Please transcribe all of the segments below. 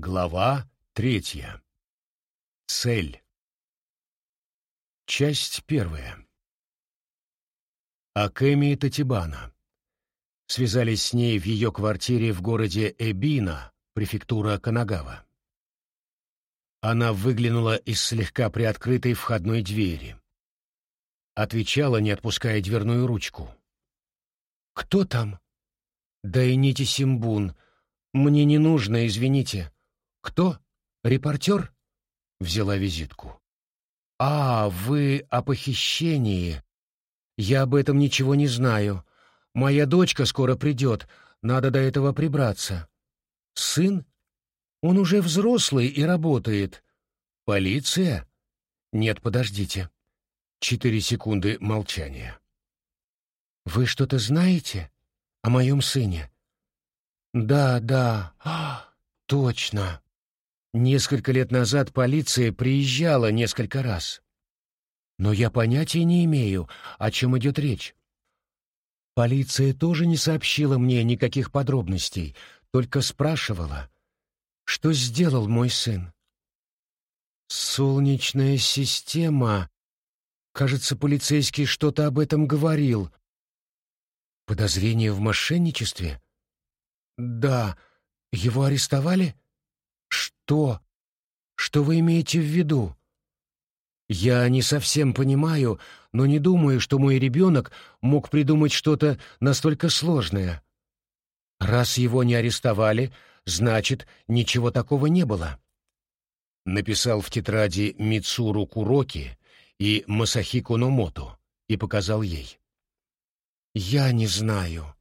Глава третья. Цель. Часть первая. Акеми Татибана. Связались с ней в ее квартире в городе Эбина, префектура Канагава. Она выглянула из слегка приоткрытой входной двери. Отвечала, не отпуская дверную ручку. «Кто там?» «Дайните Симбун. Мне не нужно, извините». «Кто? Репортер?» — взяла визитку. «А, вы о похищении. Я об этом ничего не знаю. Моя дочка скоро придет, надо до этого прибраться. Сын? Он уже взрослый и работает. Полиция? Нет, подождите. Четыре секунды молчания. Вы что-то знаете о моем сыне? Да, да, а, точно. Несколько лет назад полиция приезжала несколько раз. Но я понятия не имею, о чем идет речь. Полиция тоже не сообщила мне никаких подробностей, только спрашивала, что сделал мой сын. Солнечная система... Кажется, полицейский что-то об этом говорил. Подозрение в мошенничестве? Да. Его арестовали? — «Что? Что вы имеете в виду?» «Я не совсем понимаю, но не думаю, что мой ребенок мог придумать что-то настолько сложное. Раз его не арестовали, значит, ничего такого не было». Написал в тетради Мицуру Куроки и Масахико Номото и показал ей. «Я не знаю.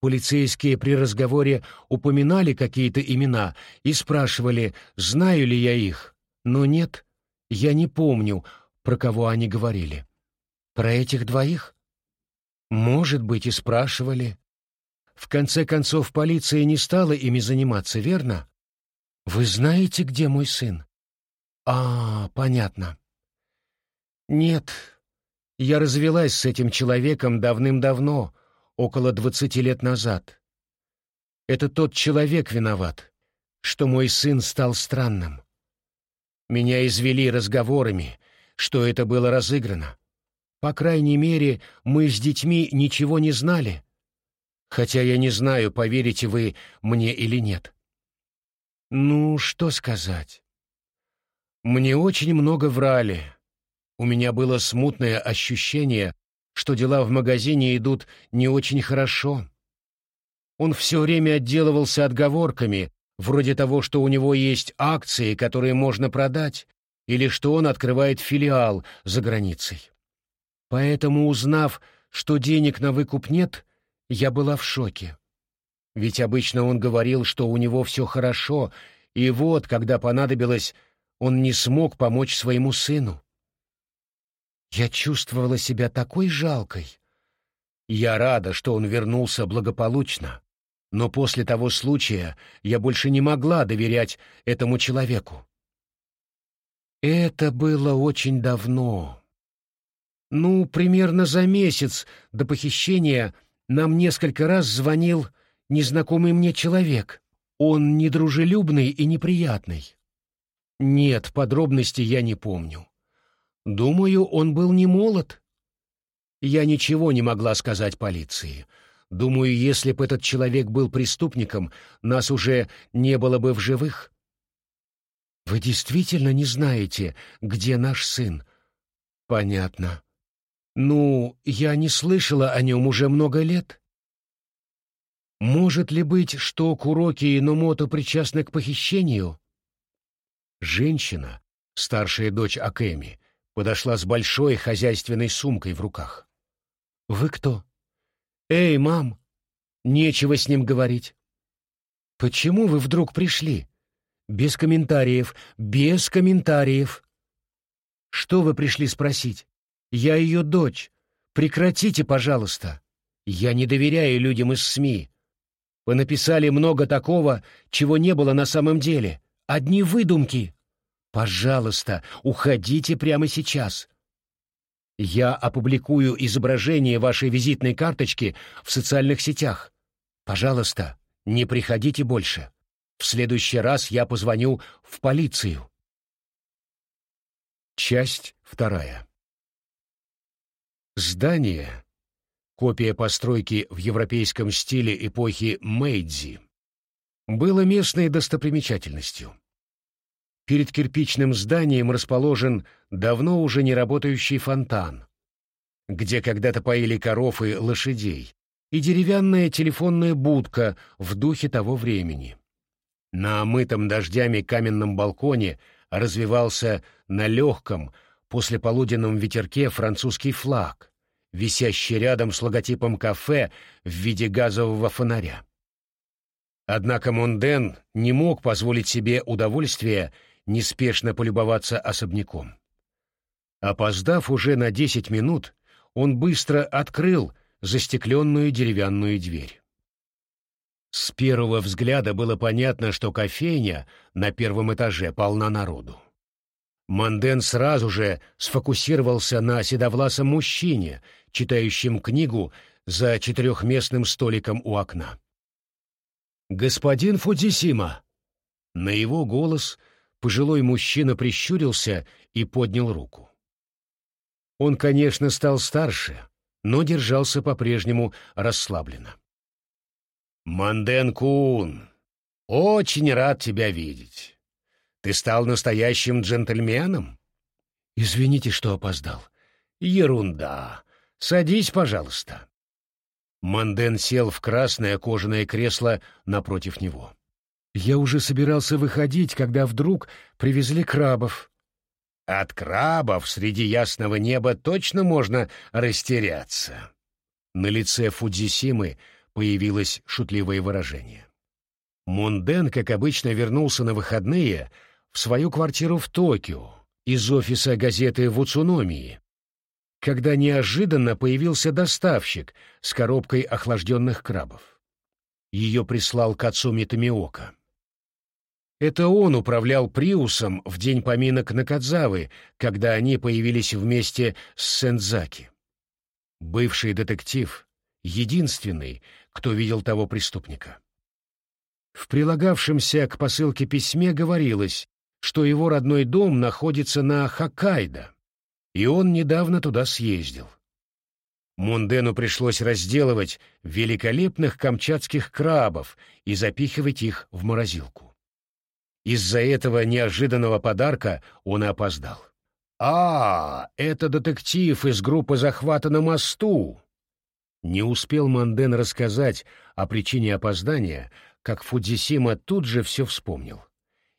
Полицейские при разговоре упоминали какие-то имена и спрашивали, знаю ли я их. Но нет, я не помню, про кого они говорили. Про этих двоих? Может быть, и спрашивали. В конце концов, полиция не стала ими заниматься, верно? Вы знаете, где мой сын? А, понятно. Нет, я развелась с этим человеком давным-давно, около двадцати лет назад. Это тот человек виноват, что мой сын стал странным. Меня извели разговорами, что это было разыграно. По крайней мере, мы с детьми ничего не знали, хотя я не знаю, поверите вы мне или нет. Ну, что сказать. Мне очень много врали. У меня было смутное ощущение, что дела в магазине идут не очень хорошо. Он все время отделывался отговорками, вроде того, что у него есть акции, которые можно продать, или что он открывает филиал за границей. Поэтому, узнав, что денег на выкуп нет, я была в шоке. Ведь обычно он говорил, что у него все хорошо, и вот, когда понадобилось, он не смог помочь своему сыну. Я чувствовала себя такой жалкой. Я рада, что он вернулся благополучно, но после того случая я больше не могла доверять этому человеку. Это было очень давно. Ну, примерно за месяц до похищения нам несколько раз звонил незнакомый мне человек. Он недружелюбный и неприятный. Нет, подробностей я не помню. Думаю, он был не молод. Я ничего не могла сказать полиции. Думаю, если бы этот человек был преступником, нас уже не было бы в живых. Вы действительно не знаете, где наш сын? Понятно. Ну, я не слышала о нем уже много лет. Может ли быть, что Куроки и Номото причастны к похищению? Женщина, старшая дочь Акэми, подошла с большой хозяйственной сумкой в руках. «Вы кто?» «Эй, мам! Нечего с ним говорить». «Почему вы вдруг пришли?» «Без комментариев, без комментариев». «Что вы пришли спросить?» «Я ее дочь. Прекратите, пожалуйста. Я не доверяю людям из СМИ. Вы написали много такого, чего не было на самом деле. Одни выдумки». Пожалуйста, уходите прямо сейчас. Я опубликую изображение вашей визитной карточки в социальных сетях. Пожалуйста, не приходите больше. В следующий раз я позвоню в полицию. Часть вторая. Здание, копия постройки в европейском стиле эпохи Мэйдзи, было местной достопримечательностью. Перед кирпичным зданием расположен давно уже не работающий фонтан, где когда-то поили коров и лошадей, и деревянная телефонная будка в духе того времени. На омытом дождями каменном балконе развивался на легком, послеполуденном ветерке французский флаг, висящий рядом с логотипом кафе в виде газового фонаря. Однако Монден не мог позволить себе удовольствие неспешно полюбоваться особняком. Опоздав уже на десять минут, он быстро открыл застекленную деревянную дверь. С первого взгляда было понятно, что кофейня на первом этаже полна народу. Манден сразу же сфокусировался на седовласом мужчине, читающем книгу за четырехместным столиком у окна. «Господин Фудзисима!» На его голос пожилой мужчина прищурился и поднял руку. Он, конечно, стал старше, но держался по-прежнему расслабленно. «Манден Кун, очень рад тебя видеть. Ты стал настоящим джентльменом? Извините, что опоздал. Ерунда. Садись, пожалуйста. Манден сел в красное кожаное кресло напротив него. Я уже собирался выходить, когда вдруг привезли крабов. От крабов среди ясного неба точно можно растеряться. На лице Фудзисимы появилось шутливое выражение. Мунден, как обычно, вернулся на выходные — в свою квартиру в Токио из офиса газеты в Уцуномии, когда неожиданно появился доставщик с коробкой охлажденных крабов. Ее прислал Кацуми Томиока. Это он управлял Приусом в день поминок Накадзавы, когда они появились вместе с Сензаки. Бывший детектив, единственный, кто видел того преступника. В прилагавшемся к посылке письме говорилось, что его родной дом находится на Хоккайдо, и он недавно туда съездил. Мундену пришлось разделывать великолепных камчатских крабов и запихивать их в морозилку. Из-за этого неожиданного подарка он и опоздал. «А, это детектив из группы захвата на мосту!» Не успел Манден рассказать о причине опоздания, как Фудзисима тут же все вспомнил.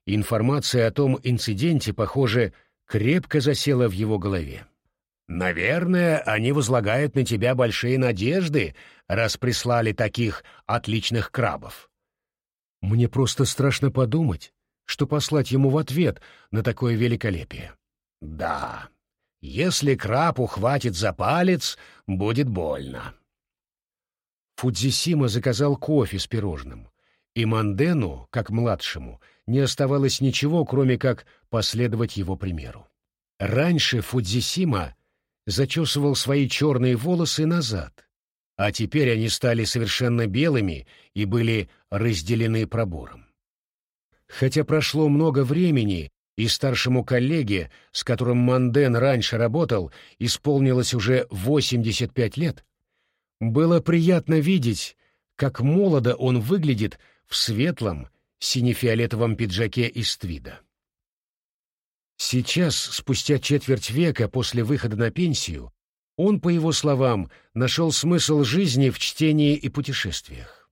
Информация о том инциденте, похоже, крепко засела в его голове. «Наверное, они возлагают на тебя большие надежды, раз прислали таких отличных крабов». «Мне просто страшно подумать, что послать ему в ответ на такое великолепие». «Да, если краб ухватит за палец, будет больно». Фудзисима заказал кофе с пирожным, и Мандену, как младшему, не оставалось ничего, кроме как последовать его примеру. Раньше Фудзисима зачесывал свои черные волосы назад, а теперь они стали совершенно белыми и были разделены пробором. Хотя прошло много времени, и старшему коллеге, с которым Манден раньше работал, исполнилось уже 85 лет, было приятно видеть, как молодо он выглядит в светлом, сине-фиолетовом пиджаке из твида. Сейчас, спустя четверть века после выхода на пенсию, он, по его словам, нашел смысл жизни в чтении и путешествиях.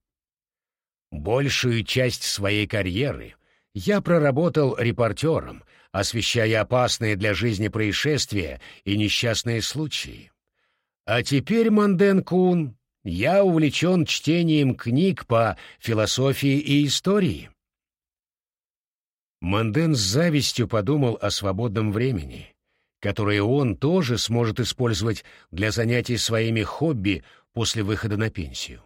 Большую часть своей карьеры я проработал репортером, освещая опасные для жизни происшествия и несчастные случаи. А теперь, Манден Кун, я увлечен чтением книг по философии и истории. Манден с завистью подумал о свободном времени, которое он тоже сможет использовать для занятий своими хобби после выхода на пенсию.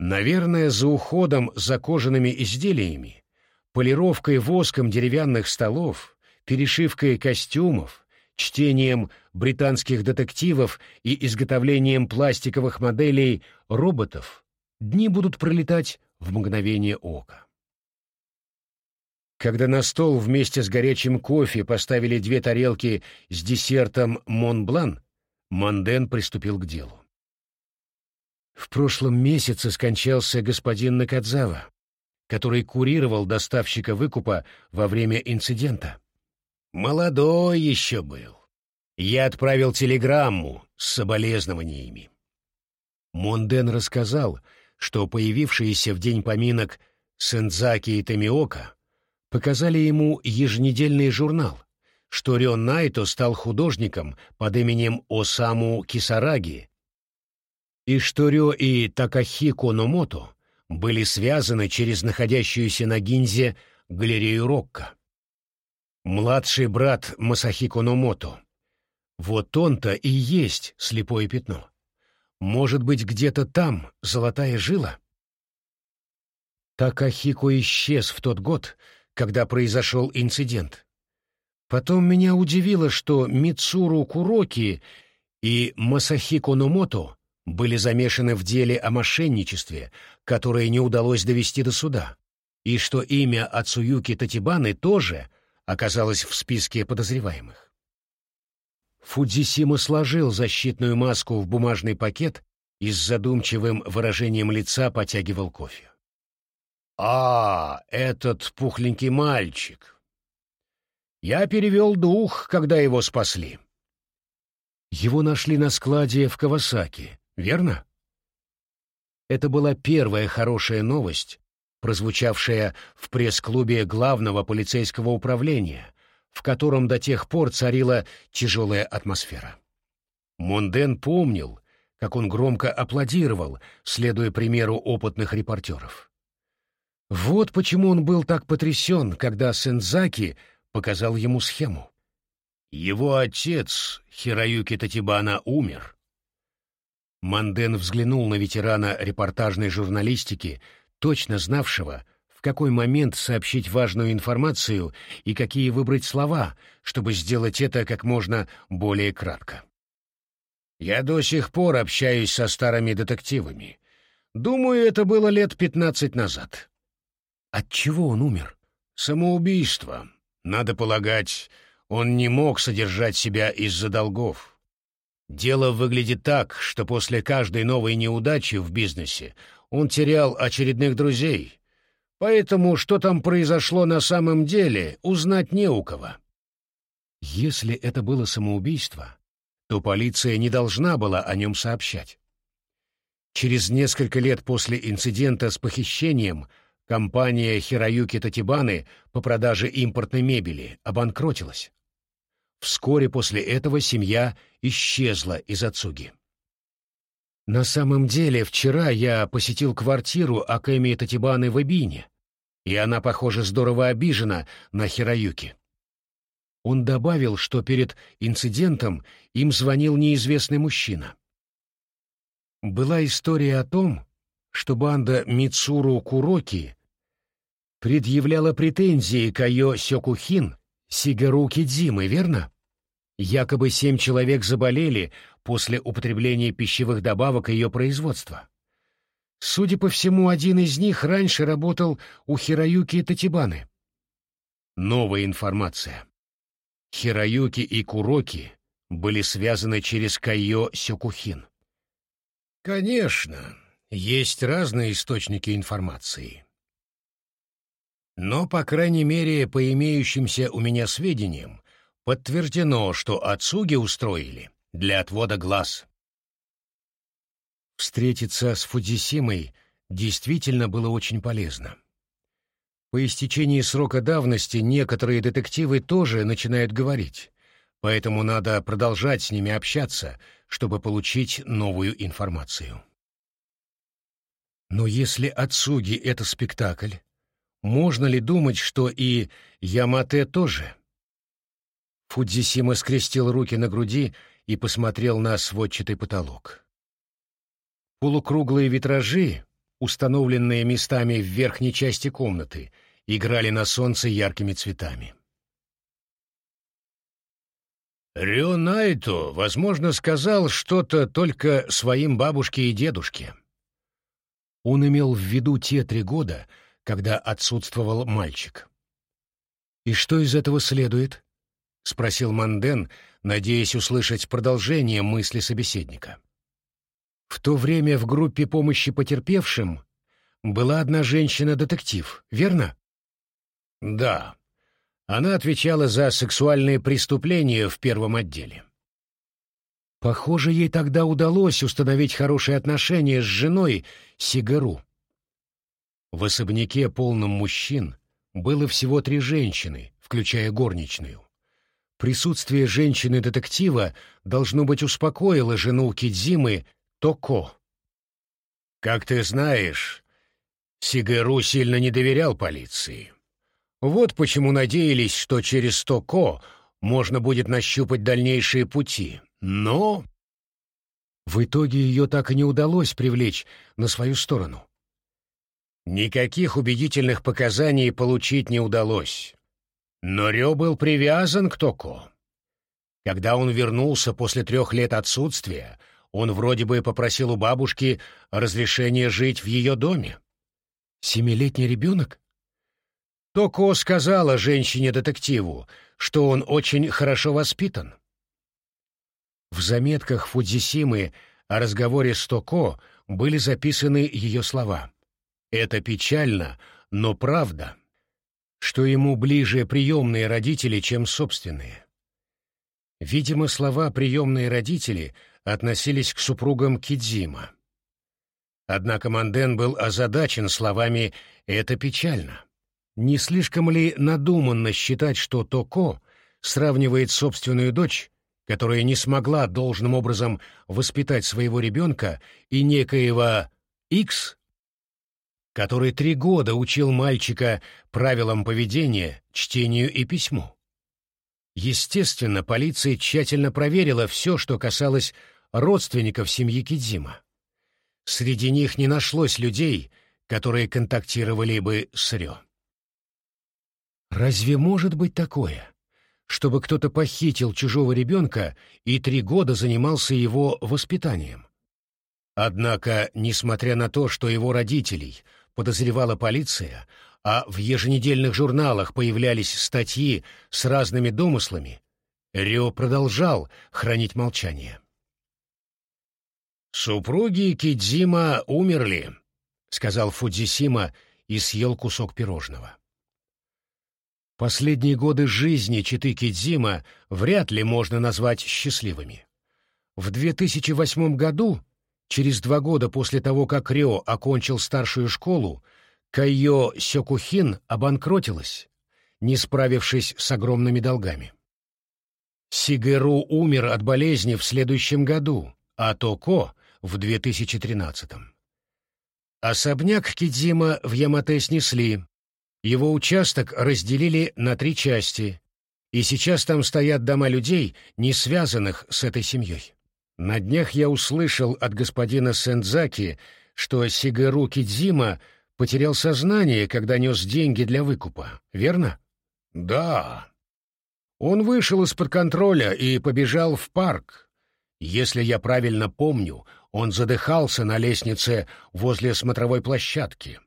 Наверное, за уходом за кожаными изделиями, полировкой воском деревянных столов, перешивкой костюмов, чтением британских детективов и изготовлением пластиковых моделей роботов дни будут пролетать в мгновение ока. Когда на стол вместе с горячим кофе поставили две тарелки с десертом «Монблан», Манден приступил к делу. В прошлом месяце скончался господин Накадзава, который курировал доставщика выкупа во время инцидента. Молодой еще был. Я отправил телеграмму с соболезнованиями. Монден рассказал, что появившиеся в день поминок Сензаки и Тамиока показали ему еженедельный журнал, что Рё Найто стал художником под именем Осаму Кисараги, и что Рё и Такахико Номото были связаны через находящуюся на Гинзе галерею Рокко. Младший брат Масахико Номото. Вот он-то и есть слепое пятно. Может быть, где-то там золотая жила? Такахико исчез в тот год, когда произошел инцидент. Потом меня удивило, что Мицуру Куроки и Масахико Номото были замешаны в деле о мошенничестве, которое не удалось довести до суда, и что имя Ацуюки Татибаны тоже оказалось в списке подозреваемых. Фудзисима сложил защитную маску в бумажный пакет и с задумчивым выражением лица потягивал кофе. «А, этот пухленький мальчик. Я перевел дух, когда его спасли». Его нашли на складе в Кавасаки, верно? Это была первая хорошая новость, прозвучавшая в пресс-клубе главного полицейского управления, в котором до тех пор царила тяжелая атмосфера. Монден помнил, как он громко аплодировал, следуя примеру опытных репортеров. Вот почему он был так потрясен, когда Сензаки показал ему схему. Его отец, Хироюки Татибана, умер. Манден взглянул на ветерана репортажной журналистики, точно знавшего, в какой момент сообщить важную информацию и какие выбрать слова, чтобы сделать это как можно более кратко. «Я до сих пор общаюсь со старыми детективами. Думаю, это было лет пятнадцать назад. От чего он умер? Самоубийство. Надо полагать, он не мог содержать себя из-за долгов. Дело выглядит так, что после каждой новой неудачи в бизнесе он терял очередных друзей. Поэтому что там произошло на самом деле, узнать не у кого. Если это было самоубийство, то полиция не должна была о нем сообщать. Через несколько лет после инцидента с похищением – Компания Хироюки Татибаны по продаже импортной мебели обанкротилась. Вскоре после этого семья исчезла из Ацуги. На самом деле, вчера я посетил квартиру Акэми Татибаны в Эбине, и она, похоже, здорово обижена на Хироюки. Он добавил, что перед инцидентом им звонил неизвестный мужчина. Была история о том, что банда Мицуру Куроки предъявляла претензии к Сёкухин Сигару Кидзимы, верно? Якобы семь человек заболели после употребления пищевых добавок ее производства. Судя по всему, один из них раньше работал у Хироюки Татибаны. Новая информация. Хироюки и Куроки были связаны через Кайо Сёкухин. Конечно, есть разные источники информации. Но, по крайней мере, по имеющимся у меня сведениям, подтверждено, что отсуги устроили для отвода глаз. Встретиться с Фудзисимой действительно было очень полезно. По истечении срока давности некоторые детективы тоже начинают говорить, поэтому надо продолжать с ними общаться, чтобы получить новую информацию. Но если отсуги — это спектакль, можно ли думать, что и Ямате тоже? Фудзисима скрестил руки на груди и посмотрел на сводчатый потолок. Полукруглые витражи, установленные местами в верхней части комнаты, играли на солнце яркими цветами. Рионайто, возможно, сказал что-то только своим бабушке и дедушке. Он имел в виду те три года, когда отсутствовал мальчик. «И что из этого следует?» — спросил Манден, надеясь услышать продолжение мысли собеседника. В то время в группе помощи потерпевшим была одна женщина-детектив, верно? Да. Она отвечала за сексуальные преступления в первом отделе. Похоже, ей тогда удалось установить хорошие отношения с женой Сигару. В особняке, полном мужчин, было всего три женщины, включая горничную. Присутствие женщины-детектива, должно быть, успокоило жену Кидзимы Токо. Как ты знаешь, Сигару сильно не доверял полиции. Вот почему надеялись, что через Токо можно будет нащупать дальнейшие пути. Но... В итоге ее так и не удалось привлечь на свою сторону. Никаких убедительных показаний получить не удалось. Но Рё был привязан к Токо. Когда он вернулся после трех лет отсутствия, он вроде бы попросил у бабушки разрешения жить в ее доме. Семилетний ребенок? Токо сказала женщине-детективу, что он очень хорошо воспитан. В заметках Фудзисимы о разговоре с Токо были записаны ее слова. «Это печально, но правда, что ему ближе приемные родители, чем собственные». Видимо, слова «приемные родители» относились к супругам Кидзима. Однако Манден был озадачен словами «это печально». Не слишком ли надуманно считать, что Токо сравнивает собственную дочь которая не смогла должным образом воспитать своего ребенка, и некоего Икс, который три года учил мальчика правилам поведения, чтению и письму. Естественно, полиция тщательно проверила все, что касалось родственников семьи Кидзима. Среди них не нашлось людей, которые контактировали бы с Рё. Разве может быть такое? чтобы кто-то похитил чужого ребенка и три года занимался его воспитанием. Однако, несмотря на то, что его родителей подозревала полиция, а в еженедельных журналах появлялись статьи с разными домыслами, Рё продолжал хранить молчание. «Супруги Кидзима умерли», — сказал Фудзисима и съел кусок пирожного. Последние годы жизни Читы Кидзима вряд ли можно назвать счастливыми. В 2008 году, через два года после того, как Рё окончил старшую школу, Кайо Сёкухин обанкротилась, не справившись с огромными долгами. Сиgerу умер от болезни в следующем году, а Токо — в 2013. Особняк Кидзима в Ямате снесли, его участок разделили на три части, и сейчас там стоят дома людей, не связанных с этой семьей. На днях я услышал от господина Сендзаки, что Сигару Кидзима потерял сознание, когда нес деньги для выкупа, верно? Да. Он вышел из-под контроля и побежал в парк. Если я правильно помню, он задыхался на лестнице возле смотровой площадки.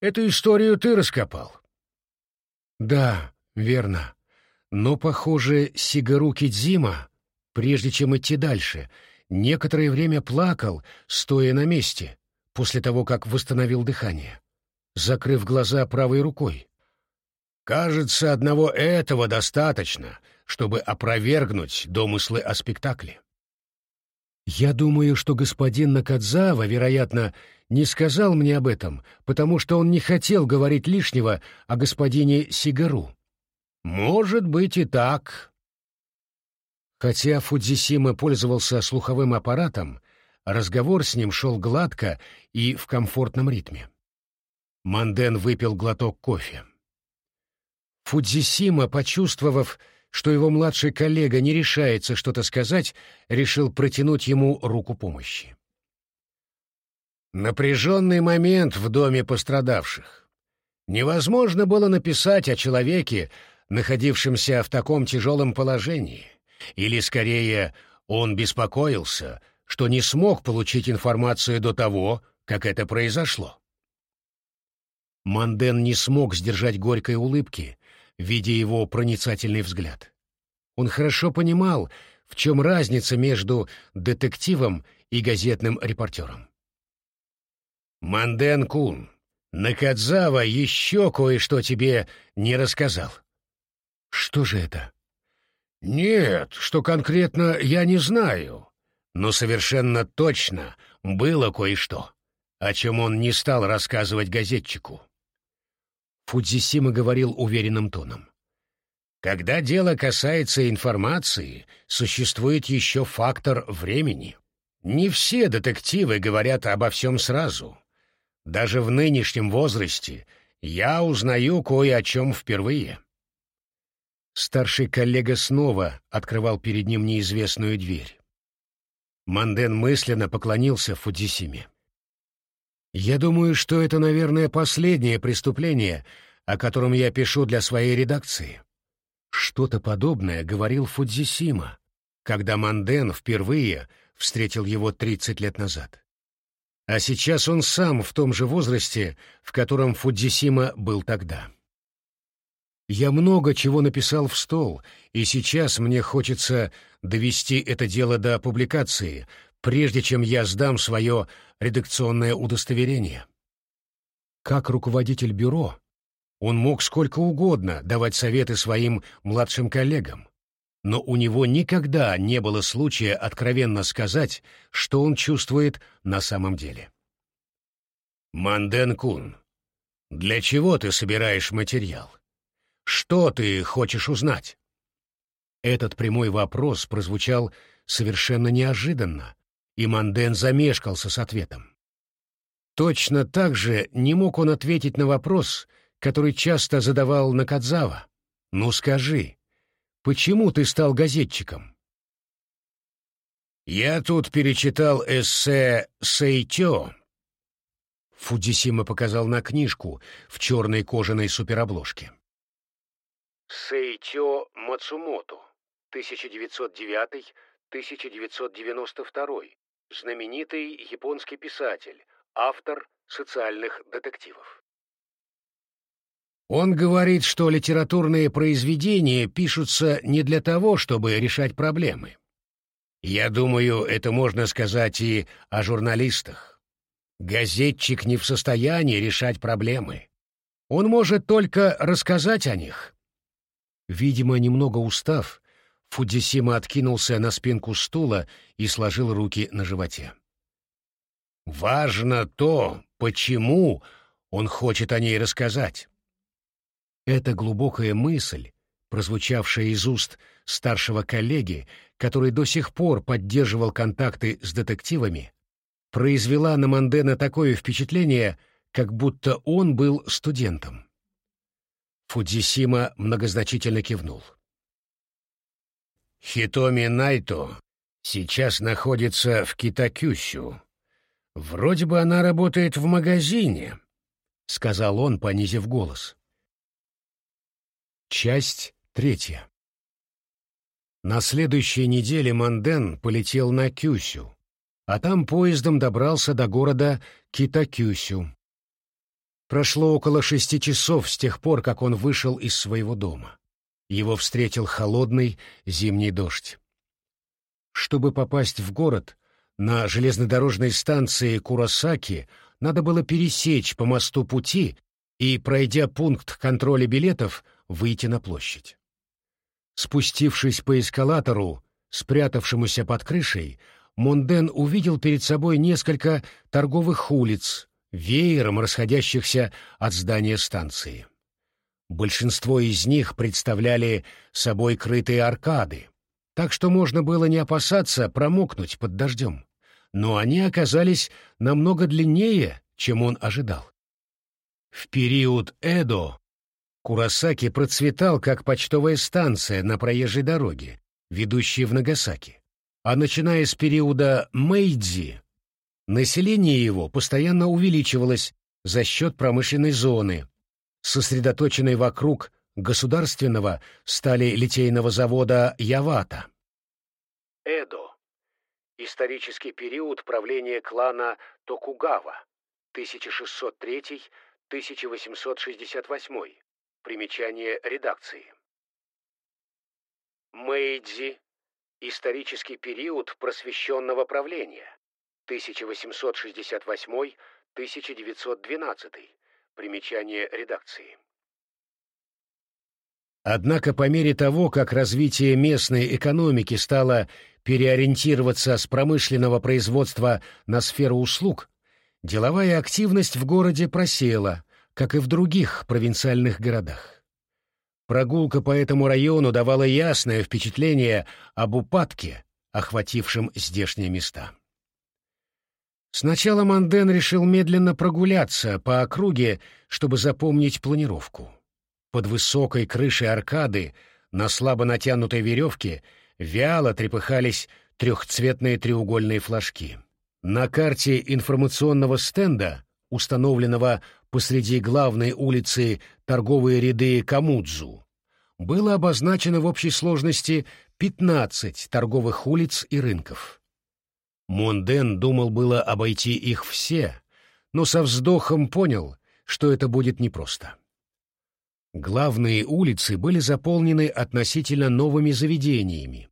Эту историю ты раскопал. Да, верно. Но, похоже, Сигару Кидзима, прежде чем идти дальше, некоторое время плакал, стоя на месте, после того, как восстановил дыхание, закрыв глаза правой рукой. Кажется, одного этого достаточно, чтобы опровергнуть домыслы о спектакле. Я думаю, что господин Накадзава, вероятно, не сказал мне об этом, потому что он не хотел говорить лишнего о господине Сигару. Может быть и так. Хотя Фудзисима пользовался слуховым аппаратом, разговор с ним шел гладко и в комфортном ритме. Манден выпил глоток кофе. Фудзисима, почувствовав, что его младший коллега не решается что-то сказать, решил протянуть ему руку помощи. Напряженный момент в доме пострадавших. Невозможно было написать о человеке, находившемся в таком тяжелом положении. Или, скорее, он беспокоился, что не смог получить информацию до того, как это произошло. Манден не смог сдержать горькой улыбки, видя его проницательный взгляд. Он хорошо понимал, в чем разница между детективом и газетным репортером. «Манден Кун, Накадзава еще кое-что тебе не рассказал». «Что же это?» «Нет, что конкретно я не знаю, но совершенно точно было кое-что, о чем он не стал рассказывать газетчику». Фудзисима говорил уверенным тоном. Когда дело касается информации, существует еще фактор времени. Не все детективы говорят обо всем сразу. Даже в нынешнем возрасте я узнаю кое о чем впервые. Старший коллега снова открывал перед ним неизвестную дверь. Манден мысленно поклонился Фудзисиме. «Я думаю, что это, наверное, последнее преступление, о котором я пишу для своей редакции». Что-то подобное говорил Фудзисима, когда Манден впервые встретил его 30 лет назад. А сейчас он сам в том же возрасте, в котором Фудзисима был тогда. Я много чего написал в стол, и сейчас мне хочется довести это дело до публикации, прежде чем я сдам свое редакционное удостоверение. Как руководитель бюро, он мог сколько угодно давать советы своим младшим коллегам, но у него никогда не было случая откровенно сказать, что он чувствует на самом деле. «Манден Кун, для чего ты собираешь материал?» Что ты хочешь узнать?» Этот прямой вопрос прозвучал совершенно неожиданно, и Манден замешкался с ответом. Точно так же не мог он ответить на вопрос, который часто задавал Накадзава. «Ну скажи, почему ты стал газетчиком?» «Я тут перечитал эссе Сейтё». Фудзисима показал на книжку в черной кожаной суперобложке. Сейчо Мацумото, 1909-1992, знаменитый японский писатель, автор социальных детективов. Он говорит, что литературные произведения пишутся не для того, чтобы решать проблемы. Я думаю, это можно сказать и о журналистах. Газетчик не в состоянии решать проблемы. Он может только рассказать о них, Видимо, немного устав, Фудзисима откинулся на спинку стула и сложил руки на животе. «Важно то, почему он хочет о ней рассказать». Эта глубокая мысль, прозвучавшая из уст старшего коллеги, который до сих пор поддерживал контакты с детективами, произвела на Мандена такое впечатление, как будто он был студентом. Фудзисима многозначительно кивнул. Хитоми Найто сейчас находится в Китакюсю. Вроде бы она работает в магазине, — сказал он, понизив голос. Часть третья. На следующей неделе Манден полетел на Кюсю, а там поездом добрался до города Китакюсю. Прошло около шести часов с тех пор, как он вышел из своего дома. Его встретил холодный зимний дождь. Чтобы попасть в город, на железнодорожной станции Курасаки надо было пересечь по мосту пути и, пройдя пункт контроля билетов, выйти на площадь. Спустившись по эскалатору, спрятавшемуся под крышей, Монден увидел перед собой несколько торговых улиц, веером расходящихся от здания станции. Большинство из них представляли собой крытые аркады, так что можно было не опасаться промокнуть под дождем. Но они оказались намного длиннее, чем он ожидал. В период Эдо Курасаки процветал как почтовая станция на проезжей дороге, ведущей в Нагасаки. А начиная с периода Мэйдзи Население его постоянно увеличивалось за счет промышленной зоны, сосредоточенной вокруг государственного стали литейного завода Явата. Эдо. Исторический период правления клана Токугава 1603-1868. Примечание редакции. Мэйдзи. Исторический период просвещенного правления. 1868-1912. Примечание редакции. Однако по мере того, как развитие местной экономики стало переориентироваться с промышленного производства на сферу услуг, деловая активность в городе просела, как и в других провинциальных городах. Прогулка по этому району давала ясное впечатление об упадке, охватившем здешние места. Сначала Манден решил медленно прогуляться по округе, чтобы запомнить планировку. Под высокой крышей аркады на слабо натянутой веревке вяло трепыхались трехцветные треугольные флажки. На карте информационного стенда, установленного посреди главной улицы торговые ряды Камудзу, было обозначено в общей сложности 15 торговых улиц и рынков. Монден думал было обойти их все, но со вздохом понял, что это будет непросто. Главные улицы были заполнены относительно новыми заведениями,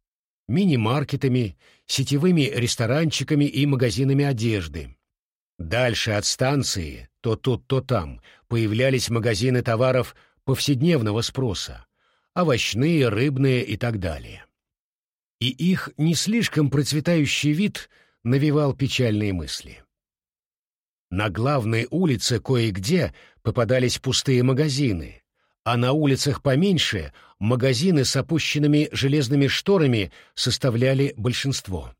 мини-маркетами, сетевыми ресторанчиками и магазинами одежды. Дальше от станции, то тут, то там, появлялись магазины товаров повседневного спроса, овощные, рыбные и так далее. И их не слишком процветающий вид навевал печальные мысли. На главной улице кое-где попадались пустые магазины, а на улицах поменьше магазины с опущенными железными шторами составляли большинство.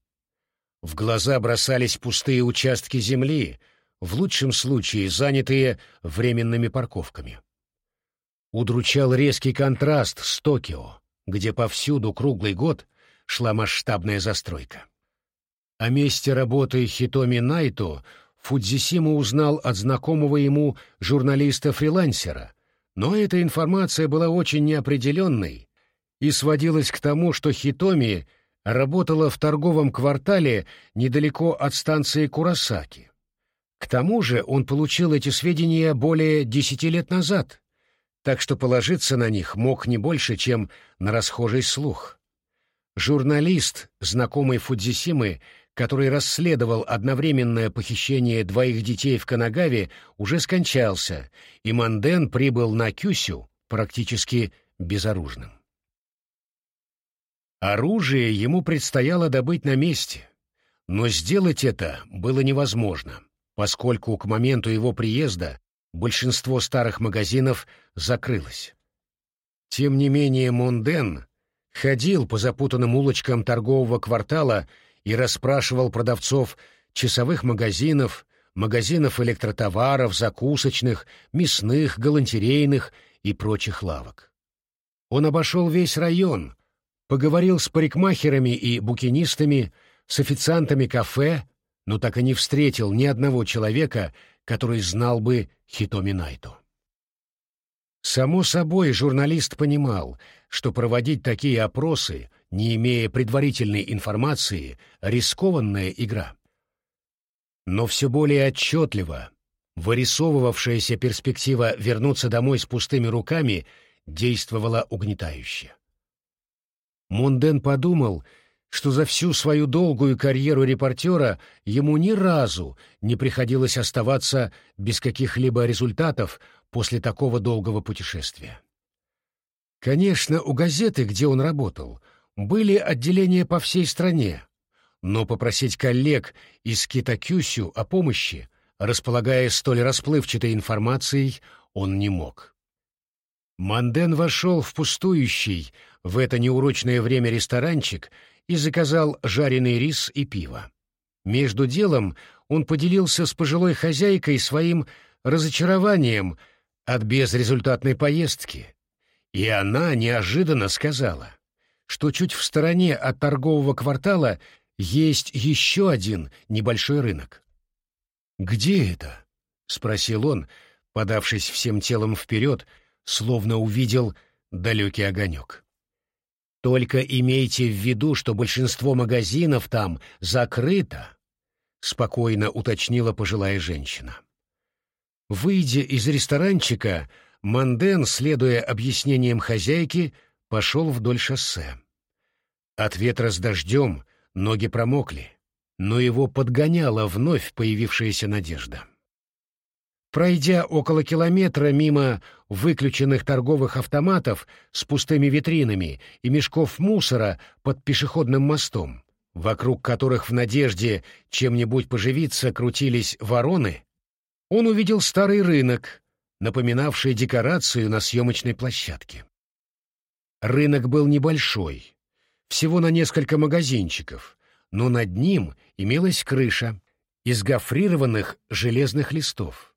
В глаза бросались пустые участки земли, в лучшем случае занятые временными парковками. Удручал резкий контраст с Токио, где повсюду круглый год шла масштабная застройка. О месте работы Хитоми Найто Фудзисима узнал от знакомого ему журналиста-фрилансера, но эта информация была очень неопределенной и сводилась к тому, что Хитоми работала в торговом квартале недалеко от станции Курасаки. К тому же он получил эти сведения более десяти лет назад, так что положиться на них мог не больше, чем на расхожий слух. Журналист, знакомый Фудзисимы, который расследовал одновременное похищение двоих детей в Канагаве, уже скончался, и Манден прибыл на Кюсю практически безоружным. Оружие ему предстояло добыть на месте, но сделать это было невозможно, поскольку к моменту его приезда большинство старых магазинов закрылось. Тем не менее Монден ходил по запутанным улочкам торгового квартала и расспрашивал продавцов часовых магазинов, магазинов электротоваров, закусочных, мясных, галантерейных и прочих лавок. Он обошел весь район, поговорил с парикмахерами и букинистами, с официантами кафе, но так и не встретил ни одного человека, который знал бы Хитоми Найто. Само собой, журналист понимал, что проводить такие опросы не имея предварительной информации, рискованная игра. Но все более отчетливо вырисовывавшаяся перспектива вернуться домой с пустыми руками действовала угнетающе. Мунден подумал, что за всю свою долгую карьеру репортера ему ни разу не приходилось оставаться без каких-либо результатов после такого долгого путешествия. Конечно, у газеты, где он работал, были отделения по всей стране, но попросить коллег из Китакюсю о помощи, располагая столь расплывчатой информацией, он не мог. Манден вошел в пустующий в это неурочное время ресторанчик и заказал жареный рис и пиво. Между делом он поделился с пожилой хозяйкой своим разочарованием от безрезультатной поездки, и она неожиданно сказала — что чуть в стороне от торгового квартала есть еще один небольшой рынок. «Где это?» — спросил он, подавшись всем телом вперед, словно увидел далекий огонек. «Только имейте в виду, что большинство магазинов там закрыто», — спокойно уточнила пожилая женщина. Выйдя из ресторанчика, Манден, следуя объяснениям хозяйки, пошел вдоль шоссе. От ветра с дождем ноги промокли, но его подгоняла вновь появившаяся надежда. Пройдя около километра мимо выключенных торговых автоматов с пустыми витринами и мешков мусора под пешеходным мостом, вокруг которых в надежде чем-нибудь поживиться крутились вороны, он увидел старый рынок, напоминавший декорацию на съемочной площадке. Рынок был небольшой, всего на несколько магазинчиков, но над ним имелась крыша из гофрированных железных листов.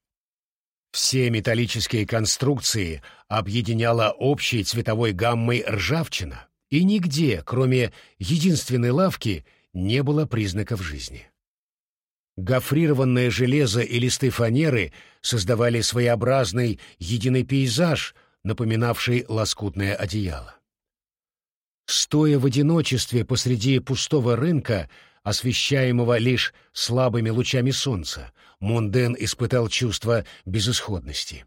Все металлические конструкции объединяла общей цветовой гаммой ржавчина, и нигде, кроме единственной лавки, не было признаков жизни. Гофрированное железо и листы фанеры создавали своеобразный единый пейзаж, напоминавший лоскутное одеяло. Стоя в одиночестве посреди пустого рынка, освещаемого лишь слабыми лучами солнца, Монден испытал чувство безысходности.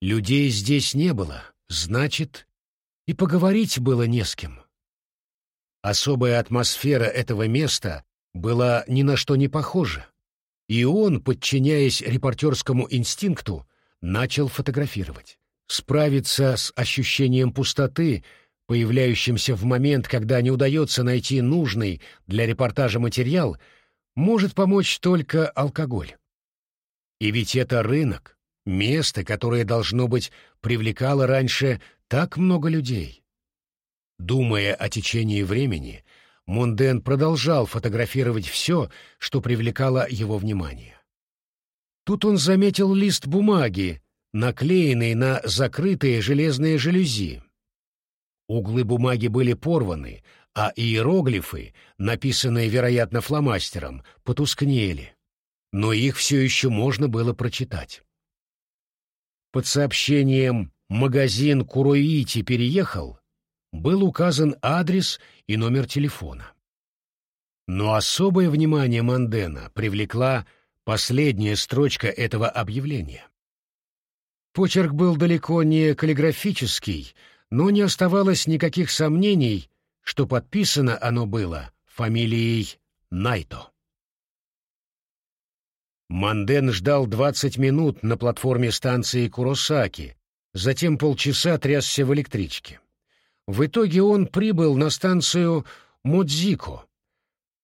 Людей здесь не было, значит, и поговорить было не с кем. Особая атмосфера этого места была ни на что не похожа, и он, подчиняясь репортерскому инстинкту, начал фотографировать. Справиться с ощущением пустоты, появляющимся в момент, когда не удается найти нужный для репортажа материал, может помочь только алкоголь. И ведь это рынок, место, которое, должно быть, привлекало раньше так много людей. Думая о течении времени, Монден продолжал фотографировать все, что привлекало его внимание. Тут он заметил лист бумаги, наклеенный на закрытые железные жалюзи. Углы бумаги были порваны, а иероглифы, написанные, вероятно, фломастером, потускнели но их все еще можно было прочитать. Под сообщением «Магазин Куроити переехал» был указан адрес и номер телефона. Но особое внимание Мандена привлекла последняя строчка этого объявления. Почерк был далеко не каллиграфический, но не оставалось никаких сомнений, что подписано оно было фамилией Найто. Манден ждал двадцать минут на платформе станции Куросаки, затем полчаса трясся в электричке. В итоге он прибыл на станцию Модзико,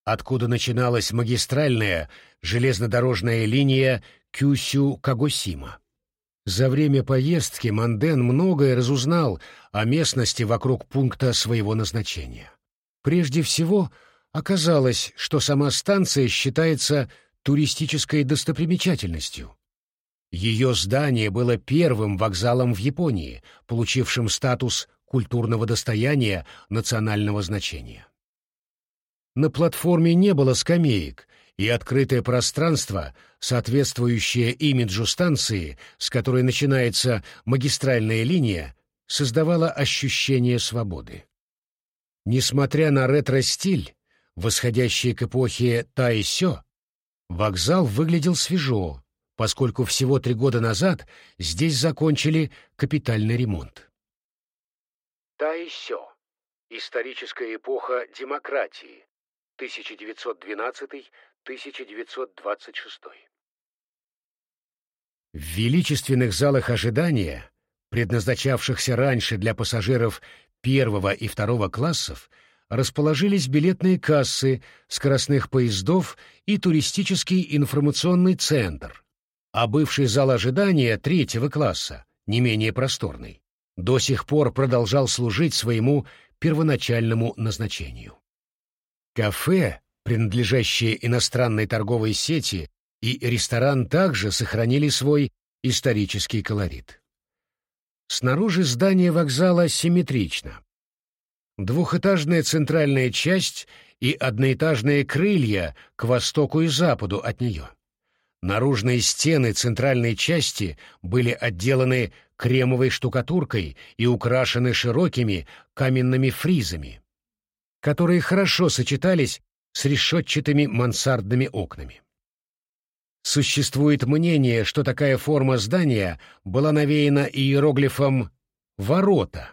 откуда начиналась магистральная железнодорожная линия Кюсю-Кагосима. За время поездки Манден многое разузнал о местности вокруг пункта своего назначения. Прежде всего, оказалось, что сама станция считается туристической достопримечательностью. Ее здание было первым вокзалом в Японии, получившим статус культурного достояния национального значения. На платформе не было скамеек, и открытое пространство, соответствующее имиджу станции, с которой начинается магистральная линия, создавало ощущение свободы. Несмотря на ретро-стиль, восходящий к эпохе Тайсё, Вокзал выглядел свежо, поскольку всего три года назад здесь закончили капитальный ремонт. Таисё. Историческая эпоха демократии. 1912-1926. В величественных залах ожидания, предназначавшихся раньше для пассажиров первого и второго классов, расположились билетные кассы скоростных поездов и туристический информационный центр, а бывший зал ожидания третьего класса, не менее просторный, до сих пор продолжал служить своему первоначальному назначению. Кафе, принадлежащие иностранной торговой сети, и ресторан также сохранили свой исторический колорит. Снаружи здание вокзала симметрично, двухэтажная центральная часть и одноэтажные крылья к востоку и западу от нее. Наружные стены центральной части были отделаны кремовой штукатуркой и украшены широкими каменными фризами, которые хорошо сочетались с решетчатыми мансардными окнами. Существует мнение, что такая форма здания была навеяна иероглифом «ворота».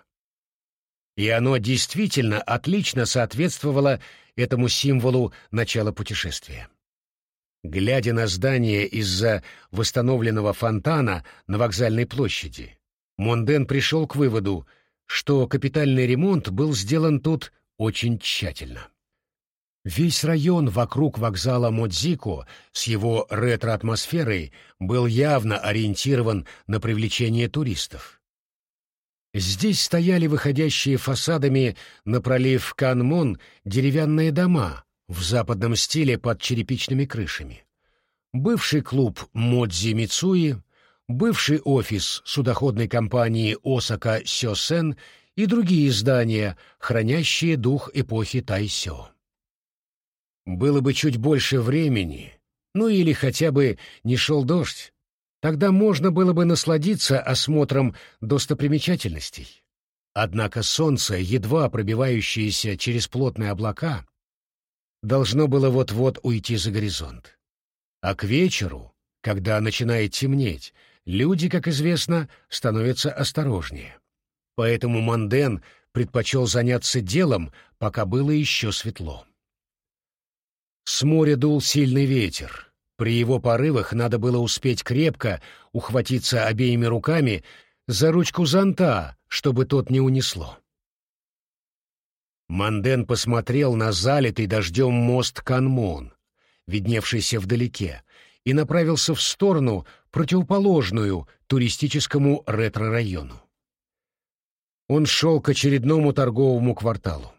И оно действительно отлично соответствовало этому символу начала путешествия. Глядя на здание из-за восстановленного фонтана на вокзальной площади, Монден пришел к выводу, что капитальный ремонт был сделан тут очень тщательно. Весь район вокруг вокзала Модзико с его ретро-атмосферой был явно ориентирован на привлечение туристов. Здесь стояли выходящие фасадами на пролив Канмон деревянные дома в западном стиле под черепичными крышами. Бывший клуб Модзи Мицуи, бывший офис судоходной компании Осака Сёсен и другие здания, хранящие дух эпохи Тайсё. Было бы чуть больше времени, ну или хотя бы не шел дождь, тогда можно было бы насладиться осмотром достопримечательностей. Однако солнце, едва пробивающееся через плотные облака, должно было вот-вот уйти за горизонт. А к вечеру, когда начинает темнеть, люди, как известно, становятся осторожнее. Поэтому Манден предпочел заняться делом, пока было еще светло. С моря дул сильный ветер. При его порывах надо было успеть крепко ухватиться обеими руками за ручку зонта, чтобы тот не унесло. Манден посмотрел на залитый дождем мост Канмон, видневшийся вдалеке, и направился в сторону, противоположную туристическому ретро-району. Он шел к очередному торговому кварталу.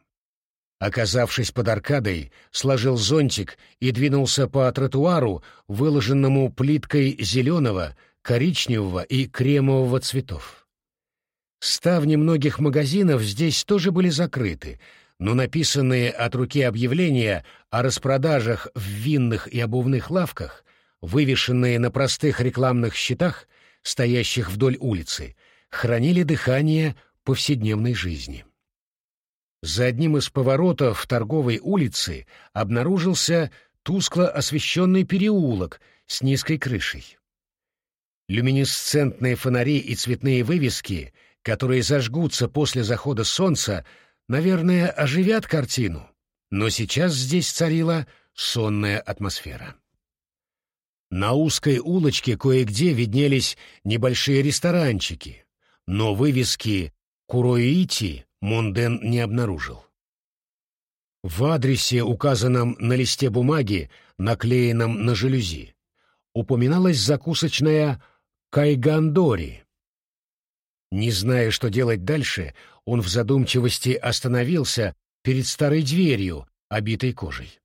Оказавшись под аркадой, сложил зонтик и двинулся по тротуару, выложенному плиткой зеленого, коричневого и кремового цветов. Ставни многих магазинов здесь тоже были закрыты, но написанные от руки объявления о распродажах в винных и обувных лавках, вывешенные на простых рекламных щитах, стоящих вдоль улицы, хранили дыхание повседневной жизни. За одним из поворотов торговой улицы обнаружился тускло освещенный переулок с низкой крышей. Люминесцентные фонари и цветные вывески, которые зажгутся после захода солнца, наверное, оживят картину, но сейчас здесь царила сонная атмосфера. На узкой улочке кое-где виднелись небольшие ресторанчики, но вывески «Куроити» Монден не обнаружил. В адресе, указанном на листе бумаги, наклеенном на жалюзи, упоминалась закусочная Кайгандори. Не зная, что делать дальше, он в задумчивости остановился перед старой дверью, обитой кожей.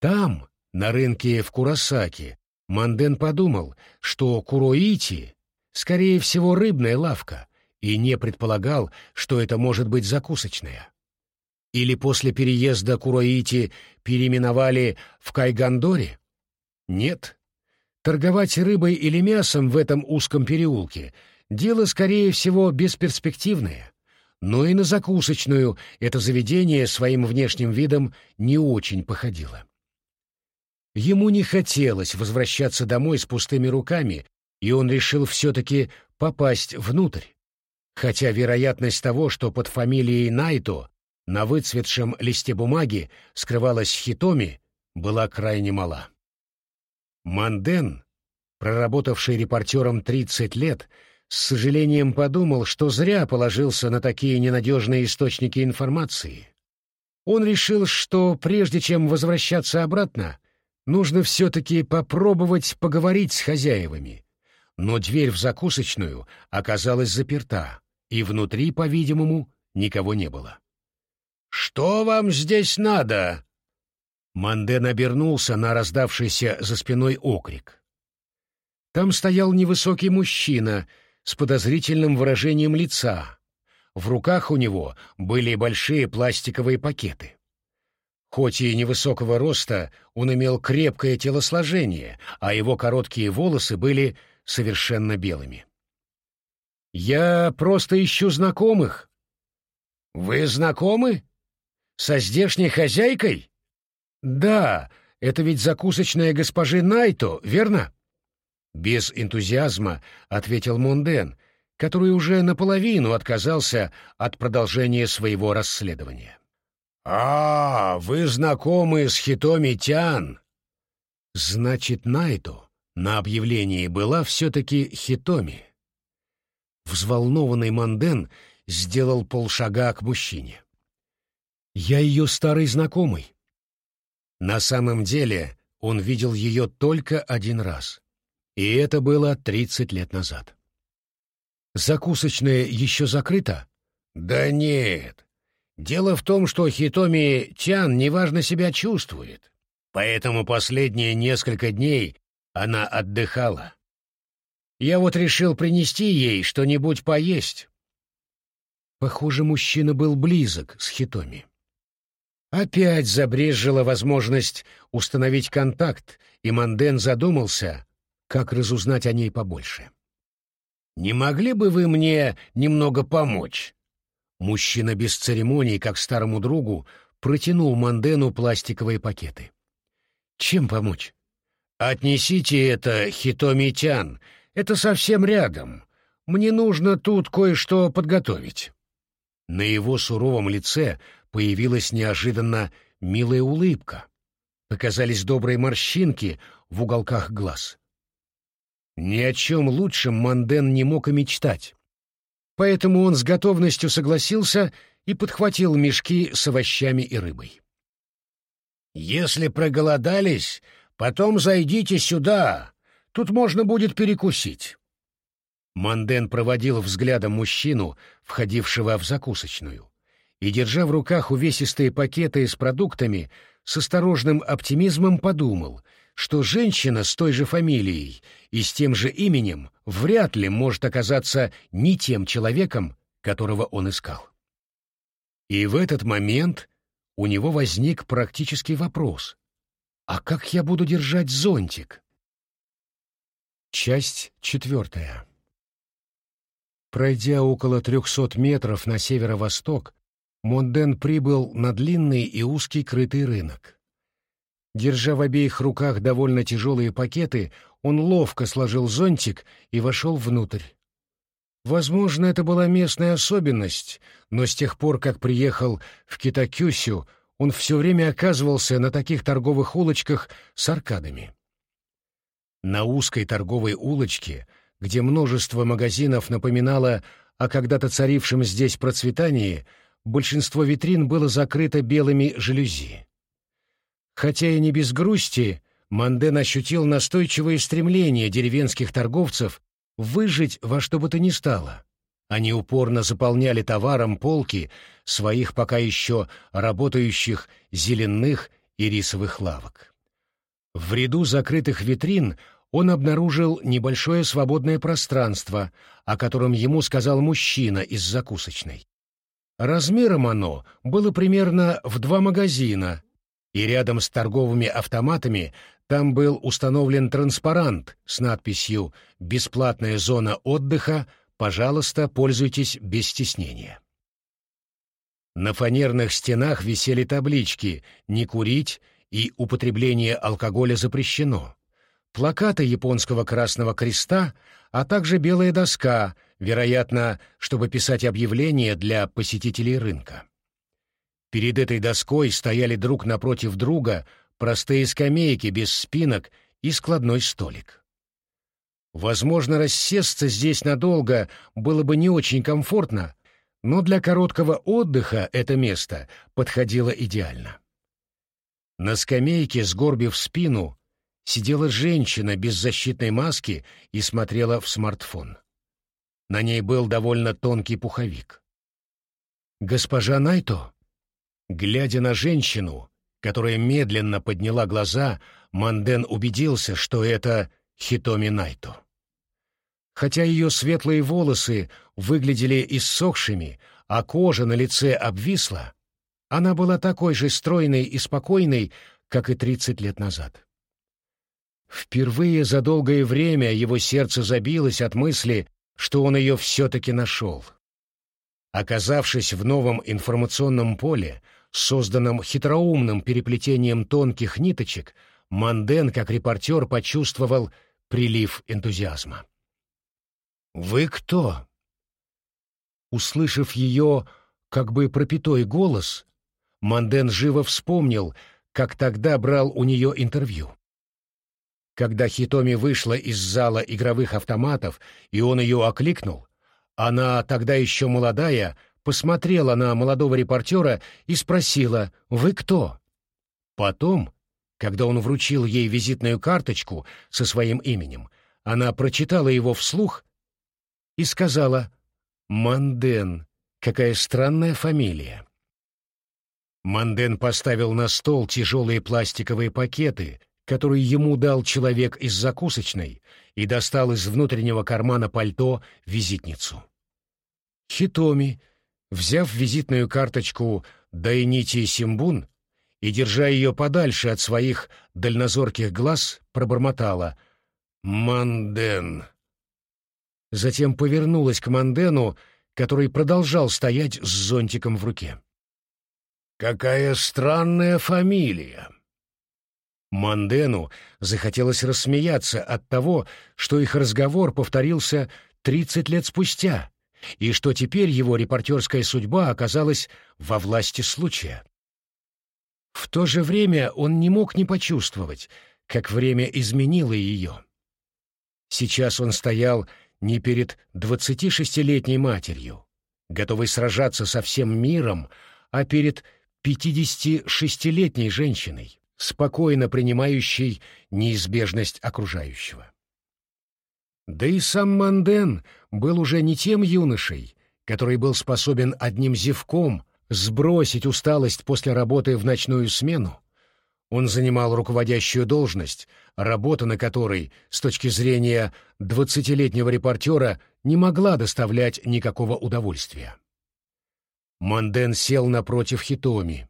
Там, на рынке в Курасаке, Манден подумал, что Куроити, скорее всего, рыбная лавка, и не предполагал, что это может быть закусочная. Или после переезда Куроити переименовали в Кайгандоре? Нет. Торговать рыбой или мясом в этом узком переулке — дело, скорее всего, бесперспективное. Но и на закусочную это заведение своим внешним видом не очень походило. Ему не хотелось возвращаться домой с пустыми руками, и он решил все-таки попасть внутрь хотя вероятность того, что под фамилией Найто на выцветшем листе бумаги скрывалась Хитоми, была крайне мала. Манден, проработавший репортером 30 лет, с сожалением подумал, что зря положился на такие ненадежные источники информации. Он решил, что прежде чем возвращаться обратно, нужно все-таки попробовать поговорить с хозяевами. Но дверь в закусочную оказалась заперта, и внутри, по-видимому, никого не было. «Что вам здесь надо?» Манден обернулся на раздавшийся за спиной окрик. Там стоял невысокий мужчина с подозрительным выражением лица. В руках у него были большие пластиковые пакеты. Хоть и невысокого роста, он имел крепкое телосложение, а его короткие волосы были совершенно белыми. «Я просто ищу знакомых». «Вы знакомы? Со здешней хозяйкой?» «Да, это ведь закусочная госпожи Найто, верно?» Без энтузиазма ответил Монден, который уже наполовину отказался от продолжения своего расследования. «А, вы знакомы с Хитоми Тян?» Значит, Найто на объявлении была все-таки Хитоми. Взволнованный Монден сделал полшага к мужчине. «Я ее старый знакомый». На самом деле он видел ее только один раз. И это было тридцать лет назад. «Закусочная еще закрыта?» «Да нет. Дело в том, что Хитоми Тян неважно себя чувствует, поэтому последние несколько дней она отдыхала. Я вот решил принести ей что-нибудь поесть». Похоже, мужчина был близок с Хитоми. Опять забрежила возможность установить контакт, и Манден задумался, как разузнать о ней побольше. «Не могли бы вы мне немного помочь?» Мужчина без церемоний, как старому другу, протянул Мандену пластиковые пакеты. «Чем помочь?» «Отнесите это Хитомитян. Это совсем рядом. Мне нужно тут кое-что подготовить». На его суровом лице появилась неожиданно милая улыбка. Показались добрые морщинки в уголках глаз. Ни о чем лучшем Манден не мог и мечтать. Поэтому он с готовностью согласился и подхватил мешки с овощами и рыбой. «Если проголодались, потом зайдите сюда. Тут можно будет перекусить». Манден проводил взглядом мужчину, входившего в закусочную, и, держа в руках увесистые пакеты с продуктами, с осторожным оптимизмом подумал — что женщина с той же фамилией и с тем же именем вряд ли может оказаться не тем человеком, которого он искал. И в этот момент у него возник практический вопрос. А как я буду держать зонтик? Часть четвертая. Пройдя около трехсот метров на северо-восток, Монден прибыл на длинный и узкий крытый рынок. Держа в обеих руках довольно тяжелые пакеты, он ловко сложил зонтик и вошел внутрь. Возможно, это была местная особенность, но с тех пор, как приехал в Китакюсю, он все время оказывался на таких торговых улочках с аркадами. На узкой торговой улочке, где множество магазинов напоминало о когда-то царившем здесь процветании, большинство витрин было закрыто белыми жалюзи. Хотя и не без грусти, Манден ощутил настойчивое стремление деревенских торговцев выжить во что бы то ни стало. Они упорно заполняли товаром полки своих пока еще работающих зеленых и рисовых лавок. В ряду закрытых витрин он обнаружил небольшое свободное пространство, о котором ему сказал мужчина из закусочной. Размером оно было примерно в два магазина, и рядом с торговыми автоматами там был установлен транспарант с надписью «Бесплатная зона отдыха, пожалуйста, пользуйтесь без стеснения». На фанерных стенах висели таблички «Не курить» и «Употребление алкоголя запрещено», плакаты японского Красного Креста, а также белая доска, вероятно, чтобы писать объявления для посетителей рынка. Перед этой доской стояли друг напротив друга простые скамейки без спинок и складной столик. Возможно, рассесться здесь надолго было бы не очень комфортно, но для короткого отдыха это место подходило идеально. На скамейке, сгорбив спину, сидела женщина без защитной маски и смотрела в смартфон. На ней был довольно тонкий пуховик. «Госпожа Найто?» Глядя на женщину, которая медленно подняла глаза, Манден убедился, что это Хитоми Найто. Хотя ее светлые волосы выглядели иссохшими, а кожа на лице обвисла, она была такой же стройной и спокойной, как и тридцать лет назад. Впервые за долгое время его сердце забилось от мысли, что он ее все-таки нашел. Оказавшись в новом информационном поле, созданном хитроумным переплетением тонких ниточек, Манден, как репортер, почувствовал прилив энтузиазма. «Вы кто?» Услышав ее, как бы пропитой голос, Манден живо вспомнил, как тогда брал у нее интервью. Когда Хитоми вышла из зала игровых автоматов, и он ее окликнул, она, тогда еще молодая, посмотрела на молодого репортера и спросила «Вы кто?». Потом, когда он вручил ей визитную карточку со своим именем, она прочитала его вслух и сказала «Манден, какая странная фамилия». Манден поставил на стол тяжелые пластиковые пакеты, которые ему дал человек из закусочной, и достал из внутреннего кармана пальто визитницу. Хитоми, взяв визитную карточку Дайнити Симбун и, держа ее подальше от своих дальнозорких глаз, пробормотала «Манден». Затем повернулась к Мандену, который продолжал стоять с зонтиком в руке. «Какая странная фамилия!» Мандену захотелось рассмеяться от того, что их разговор повторился тридцать лет спустя, и что теперь его репортерская судьба оказалась во власти случая. В то же время он не мог не почувствовать, как время изменило ее. Сейчас он стоял не перед двадцатишестилетней матерью, готовой сражаться со всем миром, а перед пятидесятишестилетней женщиной, спокойно принимающей неизбежность окружающего. Да и сам Манден был уже не тем юношей, который был способен одним зевком сбросить усталость после работы в ночную смену. Он занимал руководящую должность, работа на которой, с точки зрения двадцатилетнего репортера, не могла доставлять никакого удовольствия. Манден сел напротив Хитоми,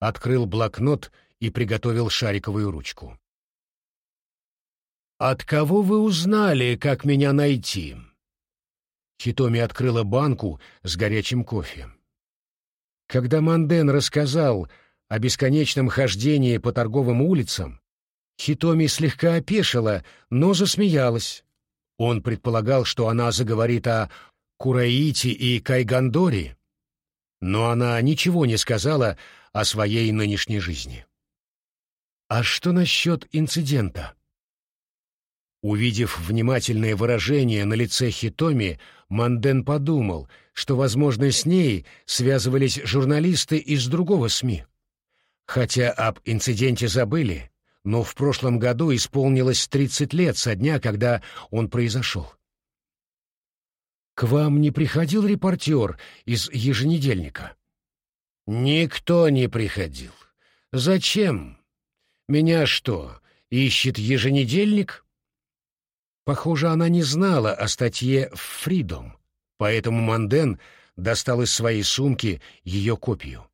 открыл блокнот и приготовил шариковую ручку. «От кого вы узнали, как меня найти?» Хитоми открыла банку с горячим кофе. Когда Манден рассказал о бесконечном хождении по торговым улицам, Хитоми слегка опешила, но засмеялась. Он предполагал, что она заговорит о Кураити и Кайгандоре, но она ничего не сказала о своей нынешней жизни. «А что насчет инцидента?» Увидев внимательное выражение на лице Хитоми, Манден подумал, что, возможно, с ней связывались журналисты из другого СМИ. Хотя об инциденте забыли, но в прошлом году исполнилось 30 лет со дня, когда он произошел. «К вам не приходил репортер из еженедельника?» «Никто не приходил. Зачем? Меня что, ищет еженедельник?» Похоже, она не знала о статье «Фридом», поэтому Манден достал из своей сумки ее копию.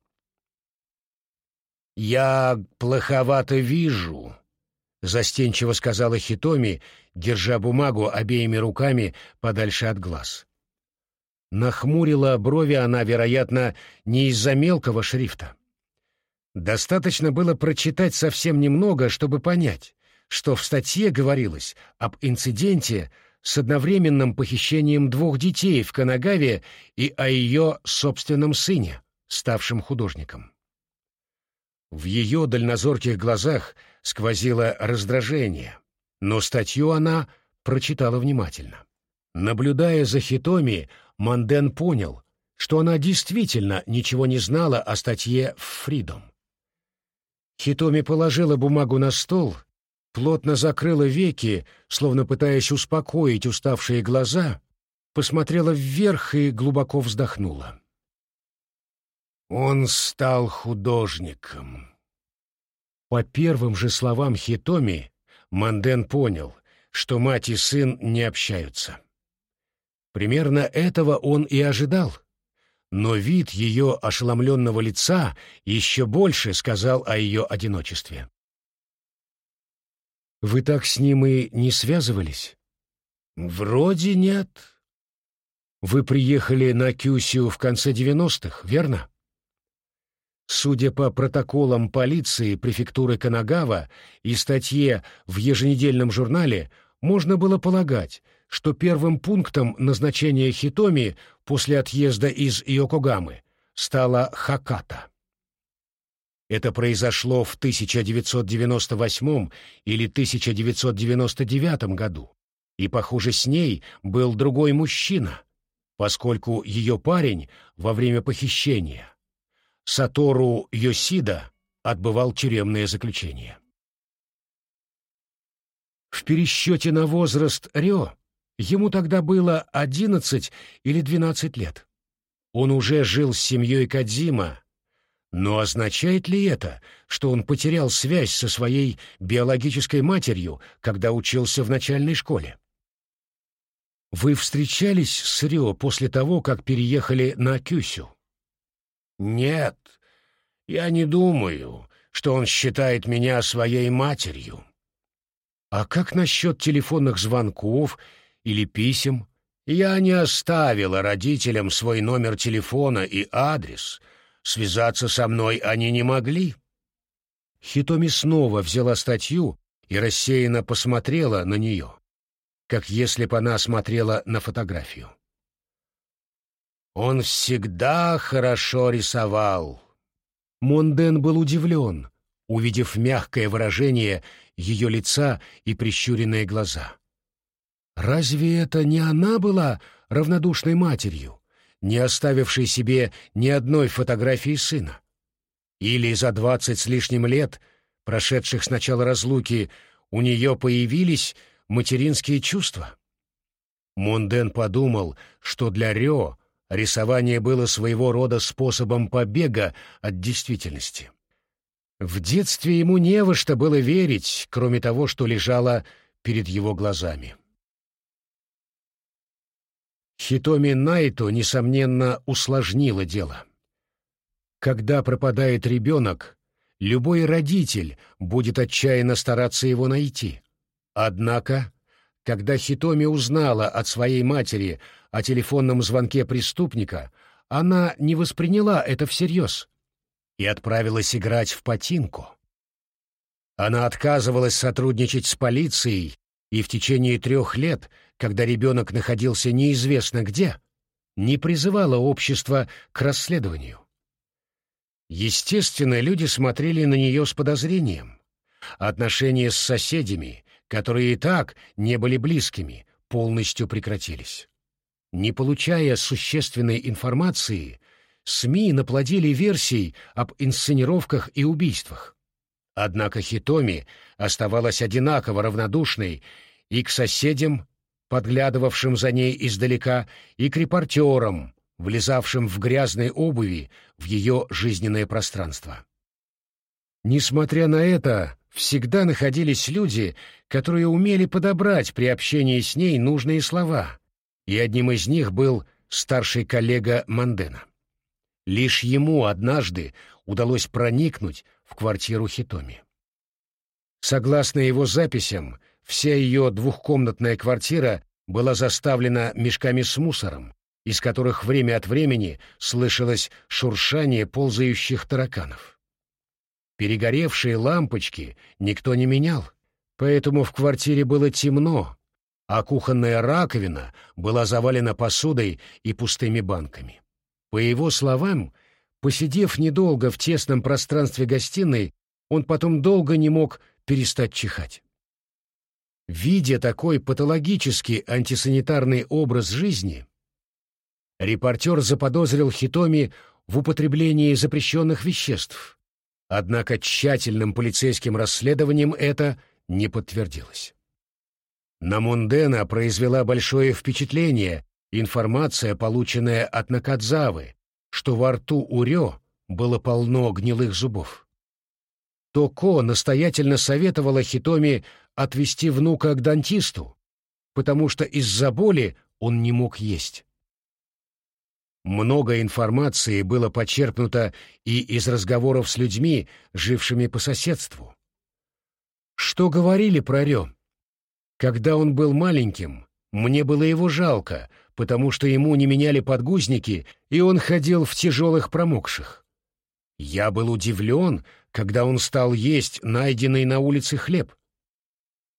«Я плоховато вижу», — застенчиво сказала Хитоми, держа бумагу обеими руками подальше от глаз. Нахмурила брови она, вероятно, не из-за мелкого шрифта. Достаточно было прочитать совсем немного, чтобы понять что в статье говорилось об инциденте с одновременным похищением двух детей в Канагаве и о ее собственном сыне, ставшем художником. В ее дальнозорких глазах сквозило раздражение, но статью она прочитала внимательно. Наблюдая за Хитоми, Манден понял, что она действительно ничего не знала о статье «Фридом». Хитоми положила бумагу на стол плотно закрыла веки, словно пытаясь успокоить уставшие глаза, посмотрела вверх и глубоко вздохнула. Он стал художником. По первым же словам Хитоми, Манден понял, что мать и сын не общаются. Примерно этого он и ожидал. Но вид ее ошеломленного лица еще больше сказал о ее одиночестве. Вы так с ним и не связывались? Вроде нет. Вы приехали на Кюсю в конце девяностых, верно? Судя по протоколам полиции префектуры Канагава и статье в еженедельном журнале, можно было полагать, что первым пунктом назначения Хитоми после отъезда из Йокогамы стала Хаката. Это произошло в 1998 или 1999 году, и, похоже, с ней был другой мужчина, поскольку ее парень во время похищения, Сатору Йосида, отбывал тюремное заключение. В пересчете на возраст Рё ему тогда было 11 или 12 лет. Он уже жил с семьей Кадзима, но означает ли это, что он потерял связь со своей биологической матерью, когда учился в начальной школе? Вы встречались с Рё после того, как переехали на Кюсю? Нет, я не думаю, что он считает меня своей матерью. А как насчет телефонных звонков или писем? Я не оставила родителям свой номер телефона и адрес. Связаться со мной они не могли. Хитоми снова взяла статью и рассеянно посмотрела на нее, как если бы она смотрела на фотографию. Он всегда хорошо рисовал. Монден был удивлен, увидев мягкое выражение ее лица и прищуренные глаза. Разве это не она была равнодушной матерью, не оставившей себе ни одной фотографии сына? Или за двадцать с лишним лет, прошедших с начала разлуки, у нее появились материнские чувства? Монден подумал, что для Рё рисование было своего рода способом побега от действительности. В детстве ему не во что было верить, кроме того, что лежало перед его глазами. Хитоми Найто, несомненно, усложнило дело. Когда пропадает ребенок, любой родитель будет отчаянно стараться его найти. Однако, когда Хитоми узнала от своей матери о телефонном звонке преступника, она не восприняла это всерьез и отправилась играть в потинку. Она отказывалась сотрудничать с полицией и в течение трех лет когда ребенок находился неизвестно где, не призывала общество к расследованию. Естественно, люди смотрели на нее с подозрением. Отношения с соседями, которые и так не были близкими, полностью прекратились. Не получая существенной информации, СМИ наплодили версий об инсценировках и убийствах. Однако Хитоми оставалась одинаково равнодушной и к соседям, подглядывавшим за ней издалека, и к репортерам, влезавшим в грязной обуви в ее жизненное пространство. Несмотря на это, всегда находились люди, которые умели подобрать при общении с ней нужные слова, и одним из них был старший коллега Мандена. Лишь ему однажды удалось проникнуть в квартиру Хитоми. Согласно его записям, Вся ее двухкомнатная квартира была заставлена мешками с мусором, из которых время от времени слышалось шуршание ползающих тараканов. Перегоревшие лампочки никто не менял, поэтому в квартире было темно, а кухонная раковина была завалена посудой и пустыми банками. По его словам, посидев недолго в тесном пространстве гостиной, он потом долго не мог перестать чихать. Видя такой патологический антисанитарный образ жизни, репортер заподозрил Хитоми в употреблении запрещенных веществ, однако тщательным полицейским расследованием это не подтвердилось. На Мундена произвела большое впечатление информация, полученная от Накадзавы, что во рту Урё было полно гнилых зубов. Токо настоятельно советовала Хитоми отвезти внука к дантисту, потому что из-за боли он не мог есть. Много информации было почерпнуто и из разговоров с людьми, жившими по соседству. Что говорили про Рё? Когда он был маленьким, мне было его жалко, потому что ему не меняли подгузники, и он ходил в тяжелых промокших. Я был удивлен, когда он стал есть найденный на улице хлеб.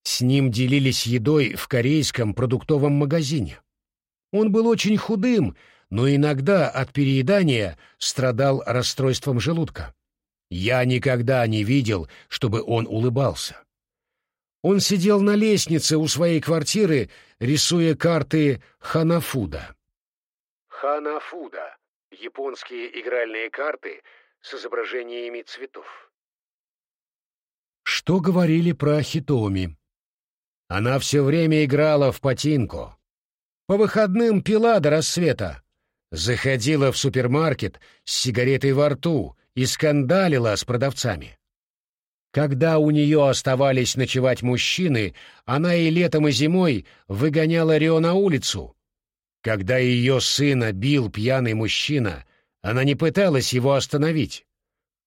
С ним делились едой в корейском продуктовом магазине. Он был очень худым, но иногда от переедания страдал расстройством желудка. Я никогда не видел, чтобы он улыбался. Он сидел на лестнице у своей квартиры, рисуя карты Ханафуда. Ханафуда — японские игральные карты с изображениями цветов. Что говорили про Хитоми? Она все время играла в патинку. По выходным пила до рассвета. Заходила в супермаркет с сигаретой во рту и скандалила с продавцами. Когда у нее оставались ночевать мужчины, она и летом, и зимой выгоняла Рио на улицу. Когда ее сына бил пьяный мужчина, она не пыталась его остановить.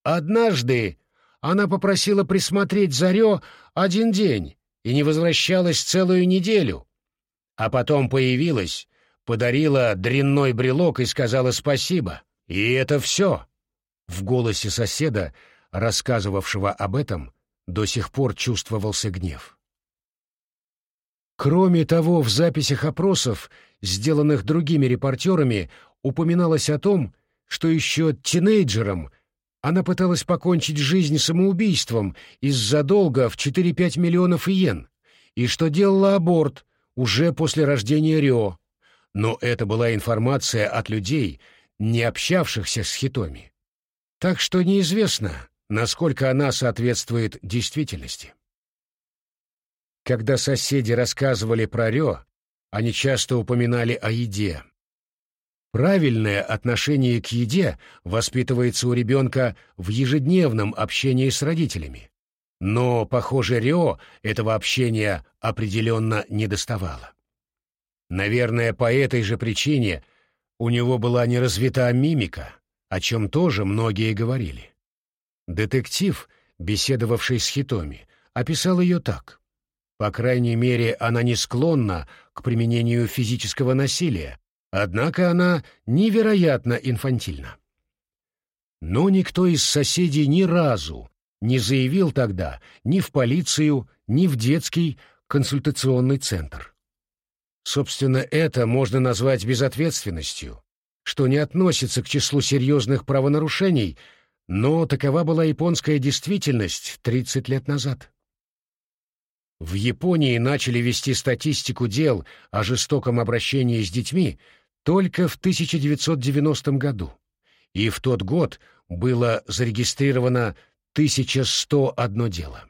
Однажды она попросила присмотреть за Рио один день и не возвращалась целую неделю. А потом появилась, подарила дрянной брелок и сказала спасибо. И это все. В голосе соседа рассказывавшего об этом, до сих пор чувствовался гнев. Кроме того, в записях опросов, сделанных другими репортерами, упоминалось о том, что еще тинейджером она пыталась покончить жизнь самоубийством из-за долга в 4-5 миллионов иен, и что делала аборт уже после рождения Рио. Но это была информация от людей, не общавшихся с Хитоми. Так что неизвестно, насколько она соответствует действительности. Когда соседи рассказывали про Рё, они часто упоминали о еде. Правильное отношение к еде воспитывается у ребенка в ежедневном общении с родителями. Но, похоже, Рио этого общения определенно не доставало. Наверное, по этой же причине у него была не развита мимика, о чем тоже многие говорили. Детектив, беседовавший с Хитоми, описал ее так. По крайней мере, она не склонна к применению физического насилия, однако она невероятно инфантильна. Но никто из соседей ни разу не заявил тогда ни в полицию, ни в детский консультационный центр. Собственно, это можно назвать безответственностью, что не относится к числу серьезных правонарушений – но такова была японская действительность 30 лет назад. В Японии начали вести статистику дел о жестоком обращении с детьми только в 1990 году, и в тот год было зарегистрировано 1101 дело.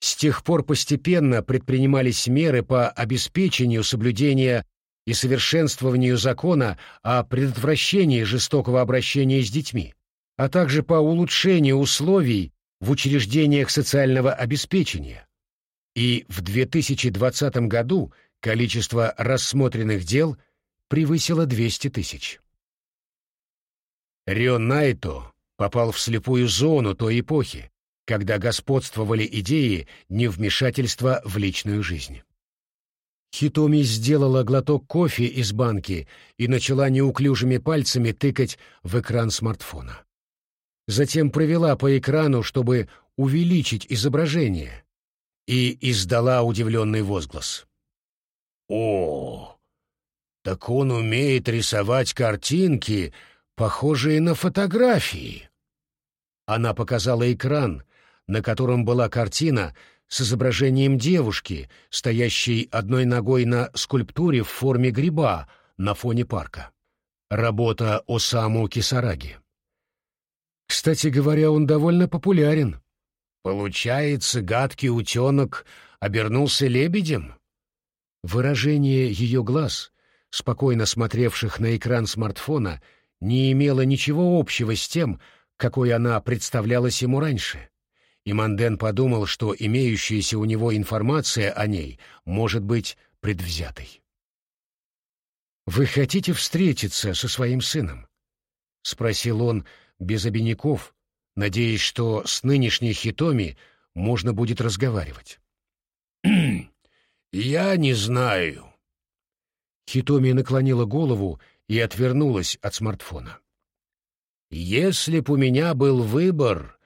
С тех пор постепенно предпринимались меры по обеспечению соблюдения и совершенствованию закона о предотвращении жестокого обращения с детьми, а также по улучшению условий в учреждениях социального обеспечения. И в 2020 году количество рассмотренных дел превысило 200 тысяч. Рё Найто попал в слепую зону той эпохи, когда господствовали идеи невмешательства в личную жизнь. Хитоми сделала глоток кофе из банки и начала неуклюжими пальцами тыкать в экран смартфона затем провела по экрану, чтобы увеличить изображение, и издала удивленный возглас. «О, так он умеет рисовать картинки, похожие на фотографии!» Она показала экран, на котором была картина с изображением девушки, стоящей одной ногой на скульптуре в форме гриба на фоне парка. Работа Осаму Кисараги. Кстати говоря, он довольно популярен. Получается, гадкий утенок обернулся лебедем? Выражение ее глаз, спокойно смотревших на экран смартфона, не имело ничего общего с тем, какой она представлялась ему раньше. И Манден подумал, что имеющаяся у него информация о ней может быть предвзятой. «Вы хотите встретиться со своим сыном?» — спросил он, без обиняков, надеясь, что с нынешней Хитоми можно будет разговаривать. «Я не знаю». Хитоми наклонила голову и отвернулась от смартфона. Если б у меня был выбор,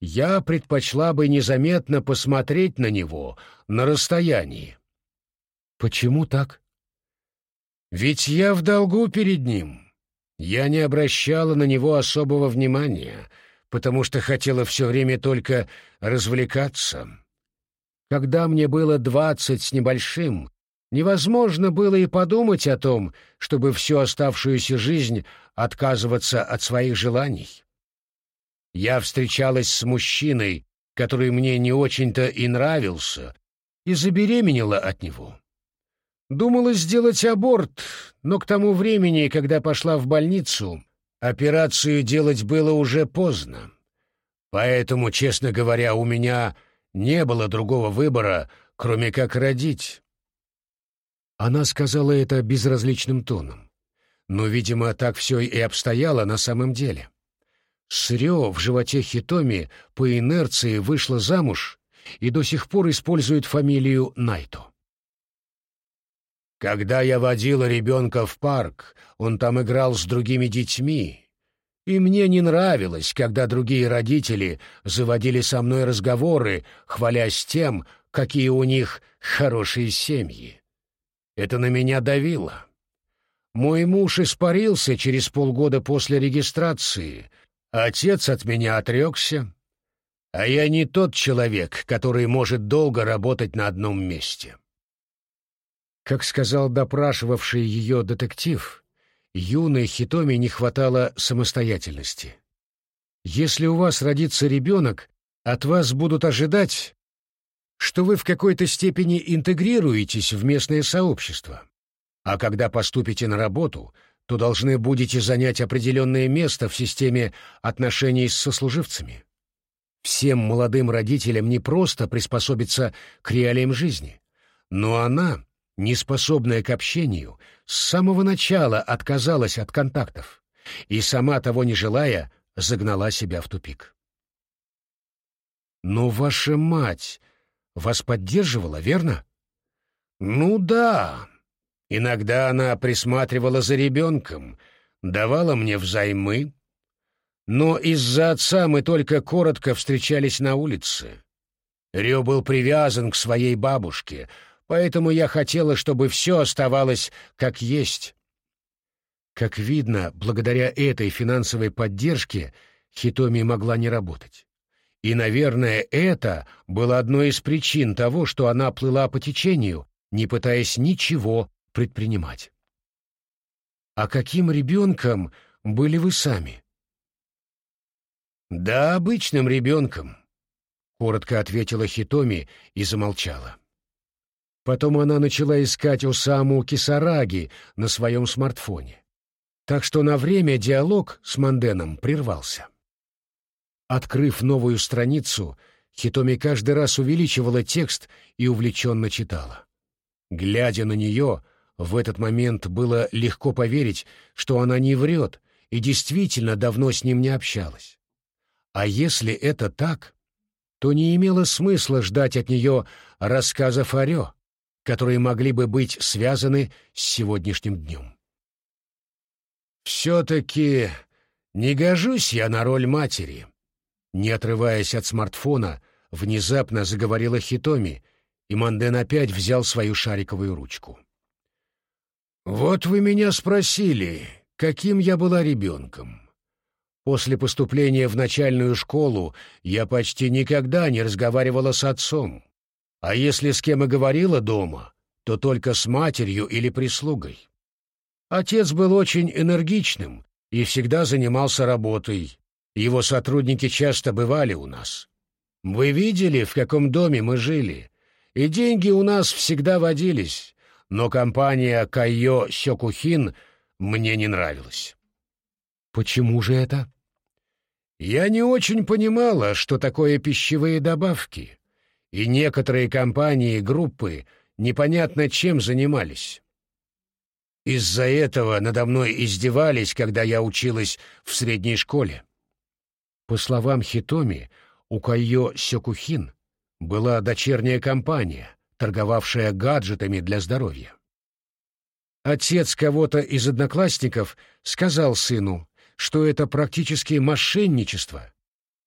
я предпочла бы незаметно посмотреть на него на расстоянии. Почему так? Ведь я в долгу перед ним. Я не обращала на него особого внимания, потому что хотела все время только развлекаться. Когда мне было двадцать с небольшим, невозможно было и подумать о том, чтобы всю оставшуюся жизнь отказываться от своих желаний. Я встречалась с мужчиной, который мне не очень-то и нравился, и забеременела от него. Думала сделать аборт, но к тому времени, когда пошла в больницу, операцию делать было уже поздно. Поэтому, честно говоря, у меня не было другого выбора, кроме как родить. Она сказала это безразличным тоном. Но, видимо, так все и обстояло на самом деле. Срё в животе Хитоми по инерции вышла замуж и до сих пор использует фамилию Найто. Когда я водила ребенка в парк, он там играл с другими детьми, и мне не нравилось, когда другие родители заводили со мной разговоры, хвалясь тем, какие у них хорошие семьи. Это на меня давило. Мой муж испарился через полгода после регистрации, отец от меня отрекся, а я не тот человек, который может долго работать на одном месте. Как сказал допрашивавший ее детектив, юной Хитоми не хватало самостоятельности. Если у вас родится ребенок, от вас будут ожидать, что вы в какой-то степени интегрируетесь в местное сообщество. А когда поступите на работу, то должны будете занять определенное место в системе отношений с сослуживцами. Всем молодым родителям не просто приспособиться к реалиям жизни, но она, неспособная к общению, с самого начала отказалась от контактов и, сама того не желая, загнала себя в тупик. «Но ваша мать вас поддерживала, верно?» «Ну да. Иногда она присматривала за ребенком, давала мне взаймы. Но из-за отца мы только коротко встречались на улице. Рё был привязан к своей бабушке, поэтому я хотела, чтобы все оставалось как есть. Как видно, благодаря этой финансовой поддержке Хитоми могла не работать. И, наверное, это было одной из причин того, что она плыла по течению, не пытаясь ничего предпринимать. А каким ребенком были вы сами? Да, обычным ребенком, — коротко ответила Хитоми и замолчала. Потом она начала искать Осаму Кисараги на своем смартфоне. Так что на время диалог с Манденом прервался. Открыв новую страницу, Хитоми каждый раз увеличивала текст и увлеченно читала. Глядя на нее, в этот момент было легко поверить, что она не врет и действительно давно с ним не общалась. А если это так, то не имело смысла ждать от нее рассказов о Рё, которые могли бы быть связаны с сегодняшним днем. «Все-таки не гожусь я на роль матери», — не отрываясь от смартфона, внезапно заговорила Хитоми, и Манден опять взял свою шариковую ручку. «Вот вы меня спросили, каким я была ребенком. После поступления в начальную школу я почти никогда не разговаривала с отцом. А если с кем и говорила дома, то только с матерью или прислугой. Отец был очень энергичным и всегда занимался работой. Его сотрудники часто бывали у нас. Вы видели, в каком доме мы жили? И деньги у нас всегда водились, но компания Кайо Сёкухин мне не нравилась. Почему же это? Я не очень понимала, что такое пищевые добавки и некоторые компании и группы непонятно чем занимались. Из-за этого надо мной издевались, когда я училась в средней школе. По словам Хитоми, у Кайо Сёкухин была дочерняя компания, торговавшая гаджетами для здоровья. Отец кого-то из одноклассников сказал сыну, что это практически мошенничество.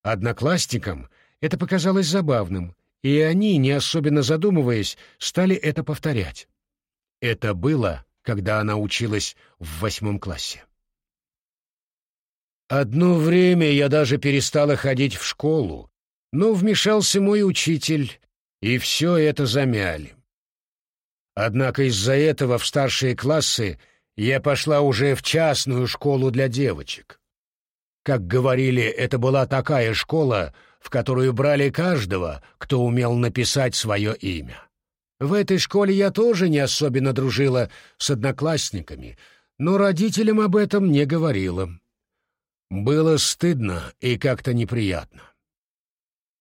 Одноклассникам это показалось забавным, и они, не особенно задумываясь, стали это повторять. Это было, когда она училась в восьмом классе. Одно время я даже перестала ходить в школу, но вмешался мой учитель, и все это замяли. Однако из-за этого в старшие классы я пошла уже в частную школу для девочек. Как говорили, это была такая школа, в которую брали каждого, кто умел написать свое имя. В этой школе я тоже не особенно дружила с одноклассниками, но родителям об этом не говорила. Было стыдно и как-то неприятно.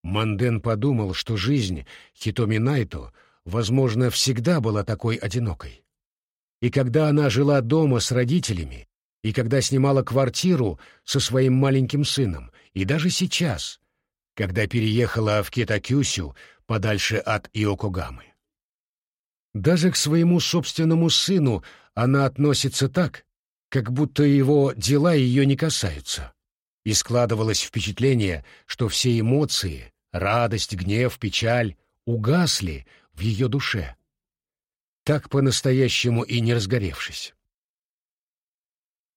Манден подумал, что жизнь Хитоми Найто, возможно, всегда была такой одинокой. И когда она жила дома с родителями, и когда снимала квартиру со своим маленьким сыном, и даже сейчас, когда переехала в Китакюсю подальше от Иокогамы. Даже к своему собственному сыну она относится так, как будто его дела ее не касаются. И складывалось впечатление, что все эмоции — радость, гнев, печаль — угасли в ее душе, так по-настоящему и не разгоревшись.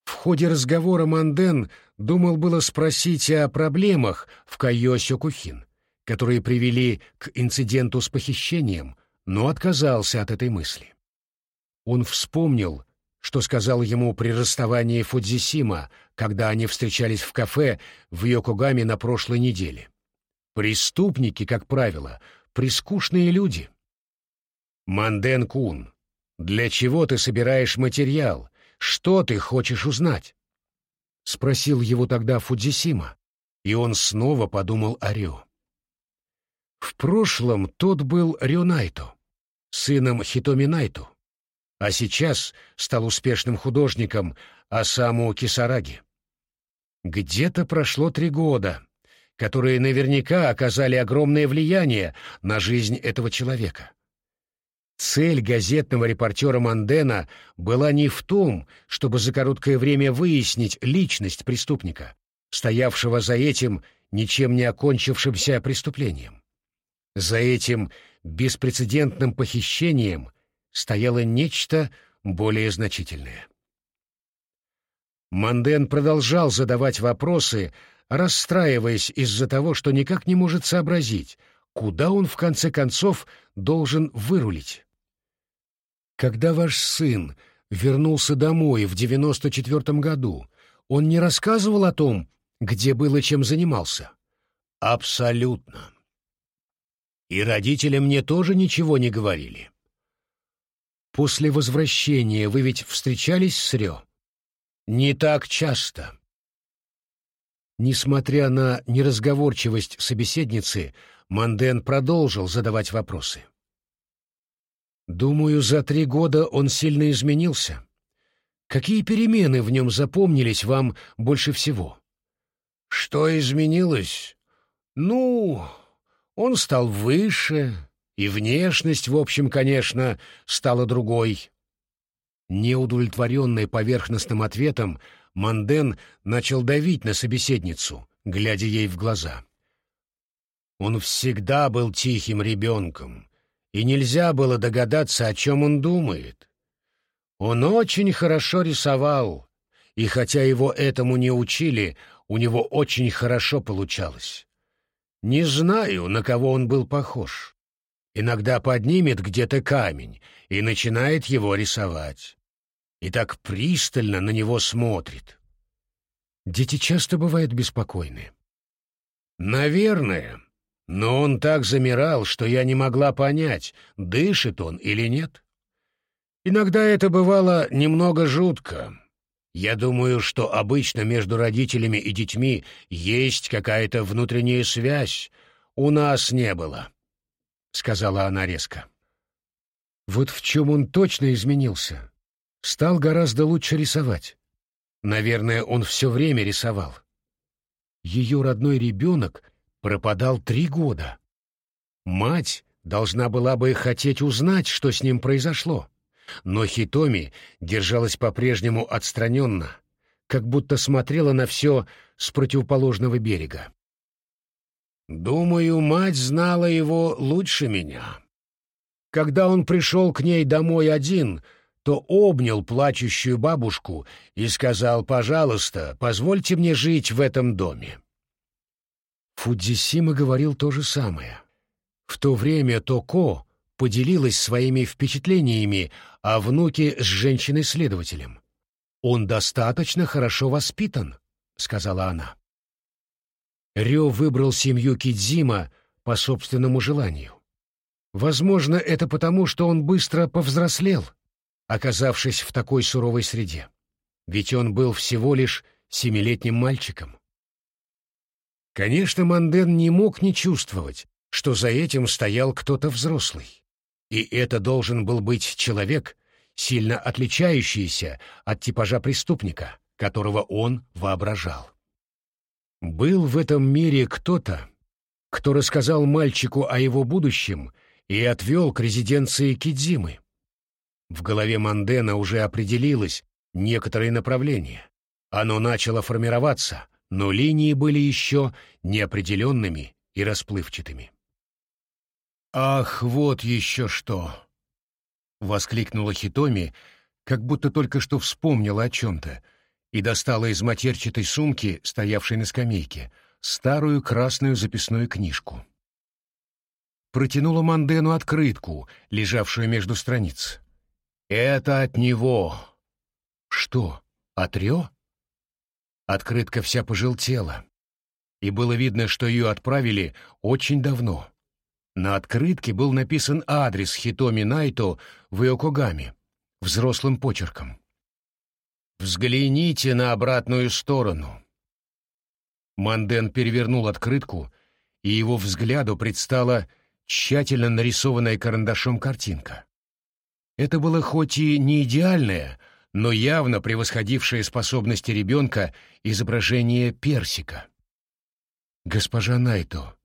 В ходе разговора Манден думал было спросить о проблемах в Кайо-Сёкухин, которые привели к инциденту с похищением, но отказался от этой мысли. Он вспомнил, что сказал ему при расставании Фудзисима, когда они встречались в кафе в Йокогаме на прошлой неделе. Преступники, как правило, прискучные люди. Манден Кун, для чего ты собираешь материал? Что ты хочешь узнать? Спросил его тогда Фудзисима, и он снова подумал о Рё. В прошлом тот был Рё Найто, сыном Хитоми Найто, а сейчас стал успешным художником Асаму Кисараги. Где-то прошло три года, которые наверняка оказали огромное влияние на жизнь этого человека. Цель газетного репортера Мандена была не в том, чтобы за короткое время выяснить личность преступника, стоявшего за этим ничем не окончившимся преступлением. За этим беспрецедентным похищением стояло нечто более значительное. Манден продолжал задавать вопросы, расстраиваясь из-за того, что никак не может сообразить, куда он в конце концов должен вырулить. Когда ваш сын вернулся домой в девяносто четвертом году, он не рассказывал о том, где был и чем занимался? Абсолютно. И родители мне тоже ничего не говорили. После возвращения вы ведь встречались с Рё? Не так часто. Несмотря на неразговорчивость собеседницы, Манден продолжил задавать вопросы. Думаю, за три года он сильно изменился. Какие перемены в нем запомнились вам больше всего? Что изменилось? Ну, он стал выше, и внешность, в общем, конечно, стала другой. Неудовлетворенный поверхностным ответом, Манден начал давить на собеседницу, глядя ей в глаза. Он всегда был тихим ребенком, и нельзя было догадаться, о чем он думает. Он очень хорошо рисовал, и хотя его этому не учили, у него очень хорошо получалось. Не знаю, на кого он был похож. Иногда поднимет где-то камень и начинает его рисовать. И так пристально на него смотрит. Дети часто бывают беспокойны. Наверное, но он так замирал, что я не могла понять, дышит он или нет. Иногда это бывало немного жутко. Я думаю, что обычно между родителями и детьми есть какая-то внутренняя связь. У нас не было, — сказала она резко. Вот в чем он точно изменился. Стал гораздо лучше рисовать. Наверное, он все время рисовал. Ее родной ребенок пропадал три года. Мать должна была бы хотеть узнать, что с ним произошло. Но Хитоми держалась по-прежнему отстраненно, как будто смотрела на все с противоположного берега. Думаю, мать знала его лучше меня. Когда он пришел к ней домой один, то обнял плачущую бабушку и сказал, «Пожалуйста, позвольте мне жить в этом доме». Фудзисима говорил то же самое. В то время Токо поделилась своими впечатлениями о внуке с женщиной-следователем. «Он достаточно хорошо воспитан», — сказала она. Рё выбрал семью Кидзима по собственному желанию. Возможно, это потому, что он быстро повзрослел, оказавшись в такой суровой среде. Ведь он был всего лишь семилетним мальчиком. Конечно, Манден не мог не чувствовать, что за этим стоял кто-то взрослый. И это должен был быть человек, сильно отличающийся от типажа преступника, которого он воображал. Был в этом мире кто-то, кто рассказал мальчику о его будущем и отвел к резиденции Кидзимы. В голове Мандена уже определилось некоторое направление. Оно начало формироваться, но линии были еще неопределенными и расплывчатыми. «Ах, вот еще что!» — воскликнула Хитоми, как будто только что вспомнила о чем-то, и достала из матерчатой сумки, стоявшей на скамейке, старую красную записную книжку. Протянула Мандену открытку, лежавшую между страниц. «Это от него!» «Что, от Рё?» Открытка вся пожелтела, и было видно, что ее отправили очень давно. На открытке был написан адрес Хитоми Найто в Иокогаме, взрослым почерком. «Взгляните на обратную сторону». Манден перевернул открытку, и его взгляду предстала тщательно нарисованная карандашом картинка. Это было хоть и не идеальное, но явно превосходившее способности ребенка изображение персика. «Госпожа Найто,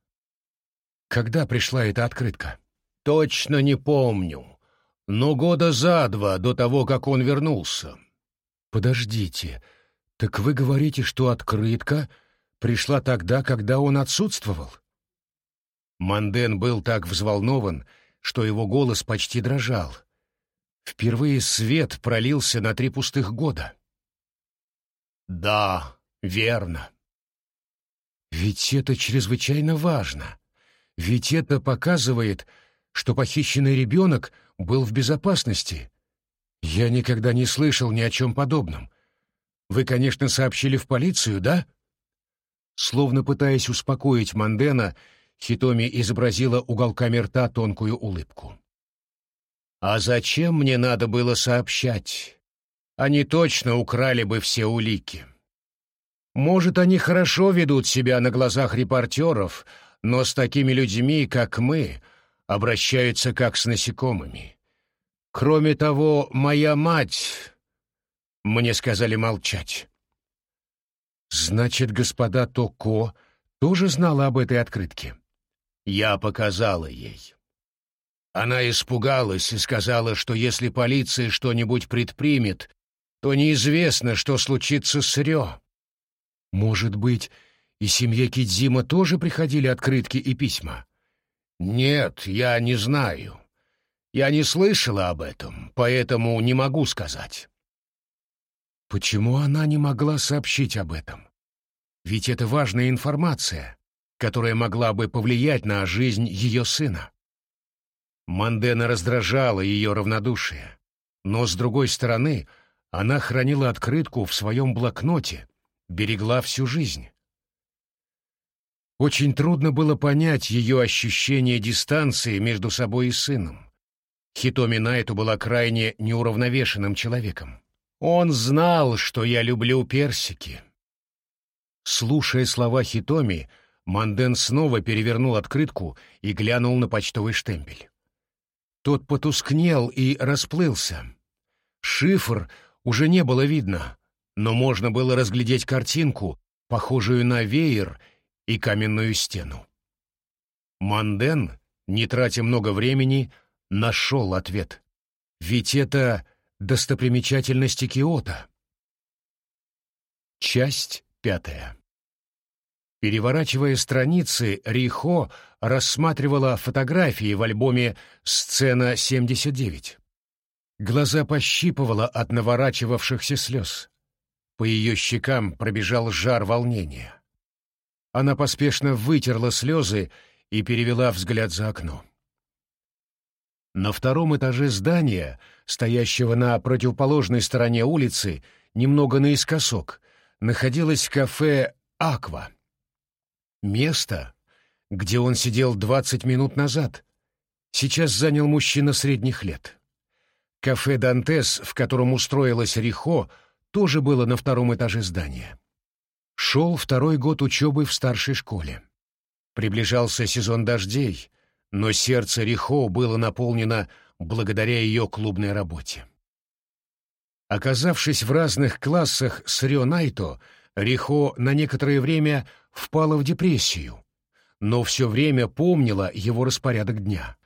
когда пришла эта открытка?» «Точно не помню, но года за два до того, как он вернулся». «Подождите, так вы говорите, что открытка пришла тогда, когда он отсутствовал?» Манден был так взволнован, что его голос почти дрожал. Впервые свет пролился на три пустых года. «Да, верно». «Ведь это чрезвычайно важно. Ведь это показывает, что похищенный ребенок был в безопасности. Я никогда не слышал ни о чем подобном. Вы, конечно, сообщили в полицию, да?» Словно пытаясь успокоить Мандена, Хитоми изобразила уголками рта тонкую улыбку. «А зачем мне надо было сообщать? Они точно украли бы все улики. Может, они хорошо ведут себя на глазах репортеров, но с такими людьми, как мы, обращаются как с насекомыми. Кроме того, моя мать... Мне сказали молчать». «Значит, господа Токо тоже знала об этой открытке?» Я показала ей. Она испугалась и сказала, что если полиция что-нибудь предпримет, то неизвестно, что случится с Рё. Может быть, и семье Кидзима тоже приходили открытки и письма? Нет, я не знаю. Я не слышала об этом, поэтому не могу сказать. Почему она не могла сообщить об этом? Ведь это важная информация которая могла бы повлиять на жизнь ее сына. Мандена раздражала ее равнодушие, но, с другой стороны, она хранила открытку в своем блокноте, берегла всю жизнь. Очень трудно было понять ее ощущение дистанции между собой и сыном. Хитоми Найту была крайне неуравновешенным человеком. Он знал, что я люблю персики. Слушая слова Хитоми, Манден снова перевернул открытку и глянул на почтовый штемпель. Тот потускнел и расплылся. Шифр уже не было видно, но можно было разглядеть картинку, похожую на веер и каменную стену. Манден, не тратя много времени, нашел ответ. Ведь это достопримечательности Киота. Часть пятая. Переворачивая страницы, Рихо рассматривала фотографии в альбоме «Сцена 79». Глаза пощипывала от наворачивавшихся слез. По ее щекам пробежал жар волнения. Она поспешно вытерла слезы и перевела взгляд за окно. На втором этаже здания, стоящего на противоположной стороне улицы, немного наискосок, находилось кафе «Аква». Место, где он сидел двадцать минут назад, сейчас занял мужчина средних лет. Кафе «Дантес», в котором устроилась Рихо, тоже было на втором этаже здания. Шел второй год учебы в старшей школе. Приближался сезон дождей, но сердце Рихо было наполнено благодаря ее клубной работе. Оказавшись в разных классах с Рё Найто, Рихо на некоторое время впала в депрессию, но все время помнила его распорядок дня.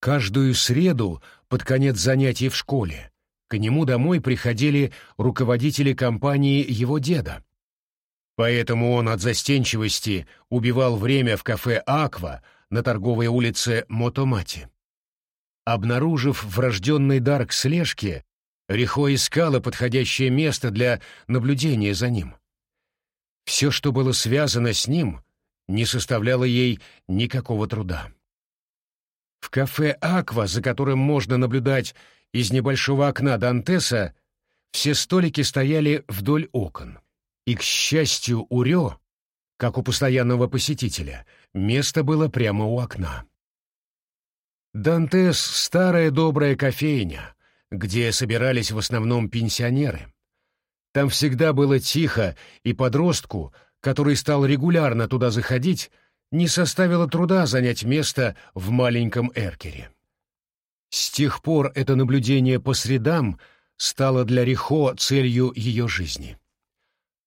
Каждую среду под конец занятий в школе к нему домой приходили руководители компании его деда. Поэтому он от застенчивости убивал время в кафе «Аква», на торговой улице Мотомати. Обнаружив врожденный дар к слежке, Рихо искала подходящее место для наблюдения за ним. Все, что было связано с ним, не составляло ей никакого труда. В кафе «Аква», за которым можно наблюдать из небольшого окна Дантеса, все столики стояли вдоль окон. И, к счастью, у Рё, как у постоянного посетителя, Место было прямо у окна. Дантес — старая добрая кофейня, где собирались в основном пенсионеры. Там всегда было тихо, и подростку, который стал регулярно туда заходить, не составило труда занять место в маленьком эркере. С тех пор это наблюдение по средам стало для Рихо целью ее жизни.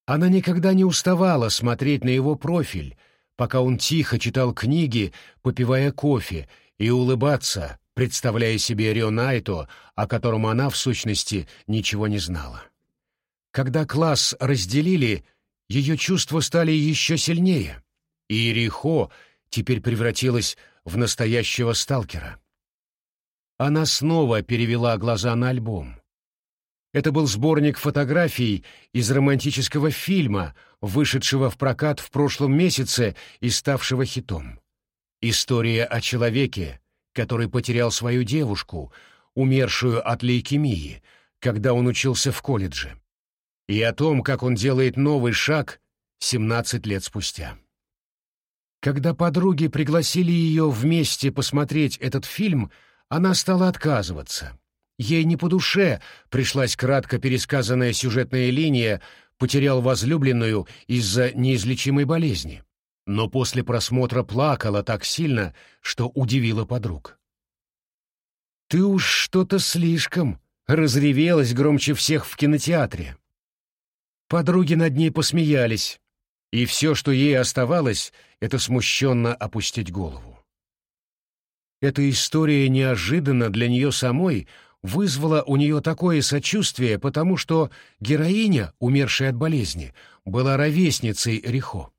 Она никогда не уставала смотреть на его профиль, пока он тихо читал книги, попивая кофе, и улыбаться, представляя себе Рионайто, о котором она, в сущности, ничего не знала. Когда класс разделили, ее чувства стали еще сильнее, и Рихо теперь превратилась в настоящего сталкера. Она снова перевела глаза на альбом. Это был сборник фотографий из романтического фильма, вышедшего в прокат в прошлом месяце и ставшего хитом. История о человеке, который потерял свою девушку, умершую от лейкемии, когда он учился в колледже, и о том, как он делает новый шаг 17 лет спустя. Когда подруги пригласили ее вместе посмотреть этот фильм, она стала отказываться — Ей не по душе пришлась кратко пересказанная сюжетная линия «потерял возлюбленную из-за неизлечимой болезни», но после просмотра плакала так сильно, что удивила подруг. «Ты уж что-то слишком!» — разревелась громче всех в кинотеатре. Подруги над ней посмеялись, и все, что ей оставалось, — это смущенно опустить голову. Эта история неожиданно для нее самой — вызвало у нее такое сочувствие, потому что героиня, умершая от болезни, была ровесницей Рихо.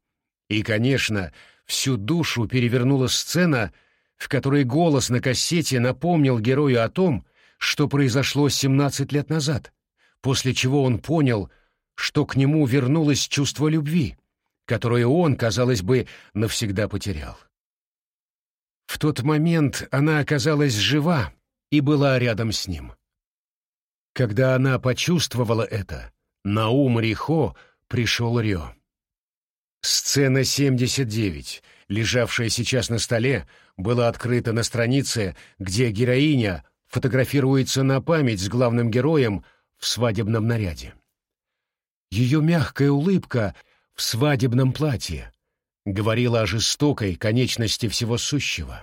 И, конечно, всю душу перевернула сцена, в которой голос на кассете напомнил герою о том, что произошло 17 лет назад, после чего он понял, что к нему вернулось чувство любви, которое он, казалось бы, навсегда потерял. В тот момент она оказалась жива, и была рядом с ним. Когда она почувствовала это, на ум Рихо пришел Рё. Сцена 79, лежавшая сейчас на столе, была открыта на странице, где героиня фотографируется на память с главным героем в свадебном наряде. Ее мягкая улыбка в свадебном платье говорила о жестокой конечности всего сущего.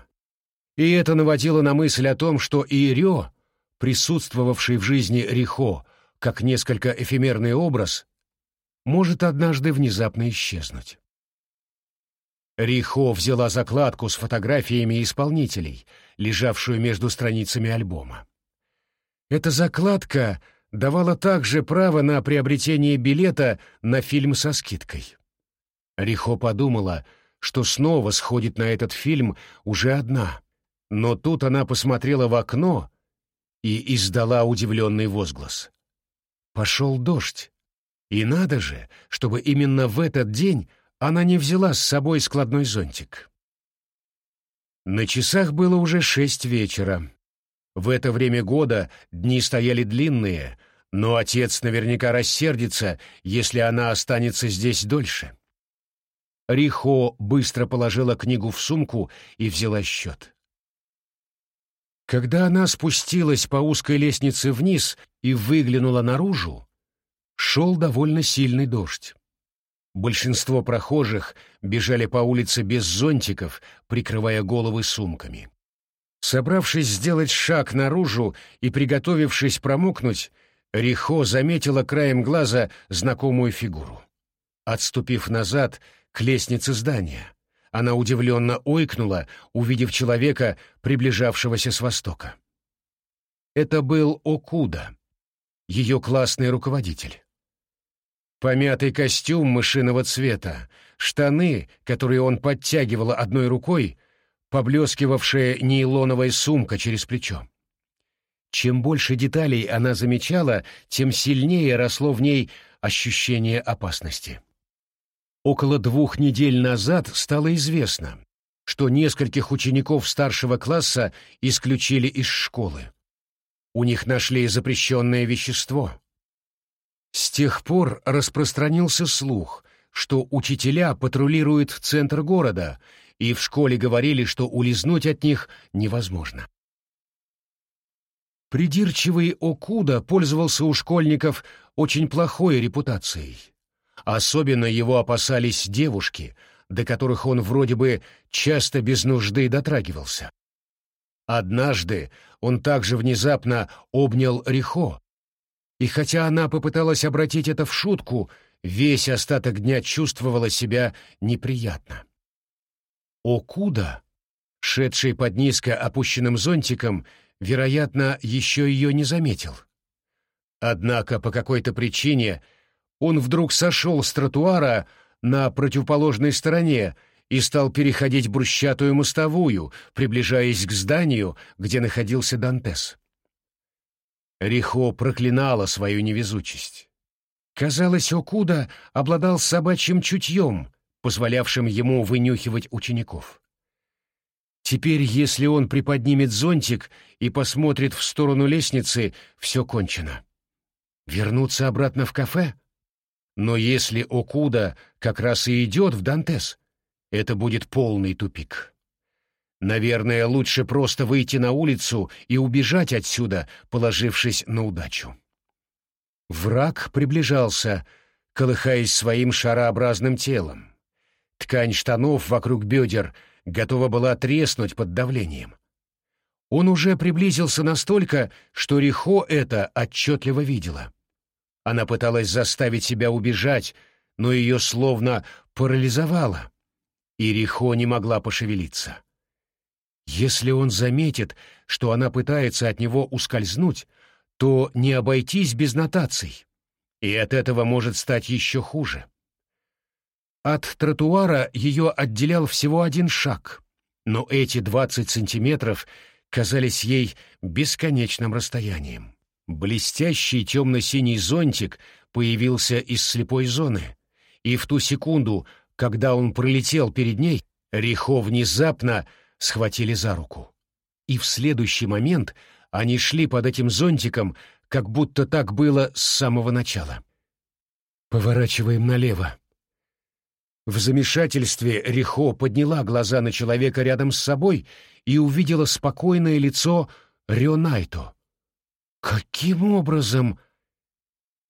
И это наводило на мысль о том, что и Рё, присутствовавший в жизни Рихо как несколько эфемерный образ, может однажды внезапно исчезнуть. Рихо взяла закладку с фотографиями исполнителей, лежавшую между страницами альбома. Эта закладка давала также право на приобретение билета на фильм со скидкой. Рихо подумала, что снова сходит на этот фильм уже одна, но тут она посмотрела в окно и издала удивленный возглас. Пошел дождь. И надо же, чтобы именно в этот день она не взяла с собой складной зонтик. На часах было уже шесть вечера. В это время года дни стояли длинные, но отец наверняка рассердится, если она останется здесь дольше. Рихо быстро положила книгу в сумку и взяла счет. Когда она спустилась по узкой лестнице вниз и выглянула наружу, шел довольно сильный дождь. Большинство прохожих бежали по улице без зонтиков, прикрывая головы сумками. Собравшись сделать шаг наружу и приготовившись промокнуть, Рихо заметила краем глаза знакомую фигуру. Отступив назад к лестнице здания, она удивленно ойкнула, увидев человека, приближавшегося с востока. Это был Окуда, ее классный руководитель. Помятый костюм мышиного цвета, штаны, которые он подтягивал одной рукой, поблескивавшая нейлоновая сумка через плечо. Чем больше деталей она замечала, тем сильнее росло в ней ощущение опасности. Около двух недель назад стало известно, что нескольких учеников старшего класса исключили из школы. У них нашли запрещенное вещество. С тех пор распространился слух, что учителя патрулируют центр города, и в школе говорили, что улизнуть от них невозможно. Придирчивый Окуда пользовался у школьников очень плохой репутацией. Особенно его опасались девушки, до которых он вроде бы часто без нужды дотрагивался. Однажды он также внезапно обнял Рихо, и хотя она попыталась обратить это в шутку, весь остаток дня чувствовала себя неприятно. Окуда, шедший под низко опущенным зонтиком, вероятно, еще ее не заметил. Однако по какой-то причине он вдруг сошел с тротуара на противоположной стороне и стал переходить брусчатую мостовую, приближаясь к зданию, где находился Дантес. Рихо проклинала свою невезучесть. Казалось, Окуда обладал собачьим чутьем, позволявшим ему вынюхивать учеников. Теперь, если он приподнимет зонтик и посмотрит в сторону лестницы, все кончено. Вернуться обратно в кафе? Но если Окуда как раз и идет в Дантес, это будет полный тупик. Наверное, лучше просто выйти на улицу и убежать отсюда, положившись на удачу. Враг приближался, колыхаясь своим шарообразным телом. Ткань штанов вокруг бедер готова была треснуть под давлением. Он уже приблизился настолько, что Рихо это отчетливо видела. Она пыталась заставить себя убежать, но ее словно парализовало, и Рихо не могла пошевелиться. Если он заметит, что она пытается от него ускользнуть, то не обойтись без нотаций, и от этого может стать еще хуже. От тротуара ее отделял всего один шаг, но эти двадцать сантиметров казались ей бесконечным расстоянием. Блестящий темно-синий зонтик появился из слепой зоны, и в ту секунду, когда он пролетел перед ней, Рихо внезапно схватили за руку. И в следующий момент они шли под этим зонтиком, как будто так было с самого начала. «Поворачиваем налево», в замешательстве Рихо подняла глаза на человека рядом с собой и увидела спокойное лицо Рионайто. Каким образом?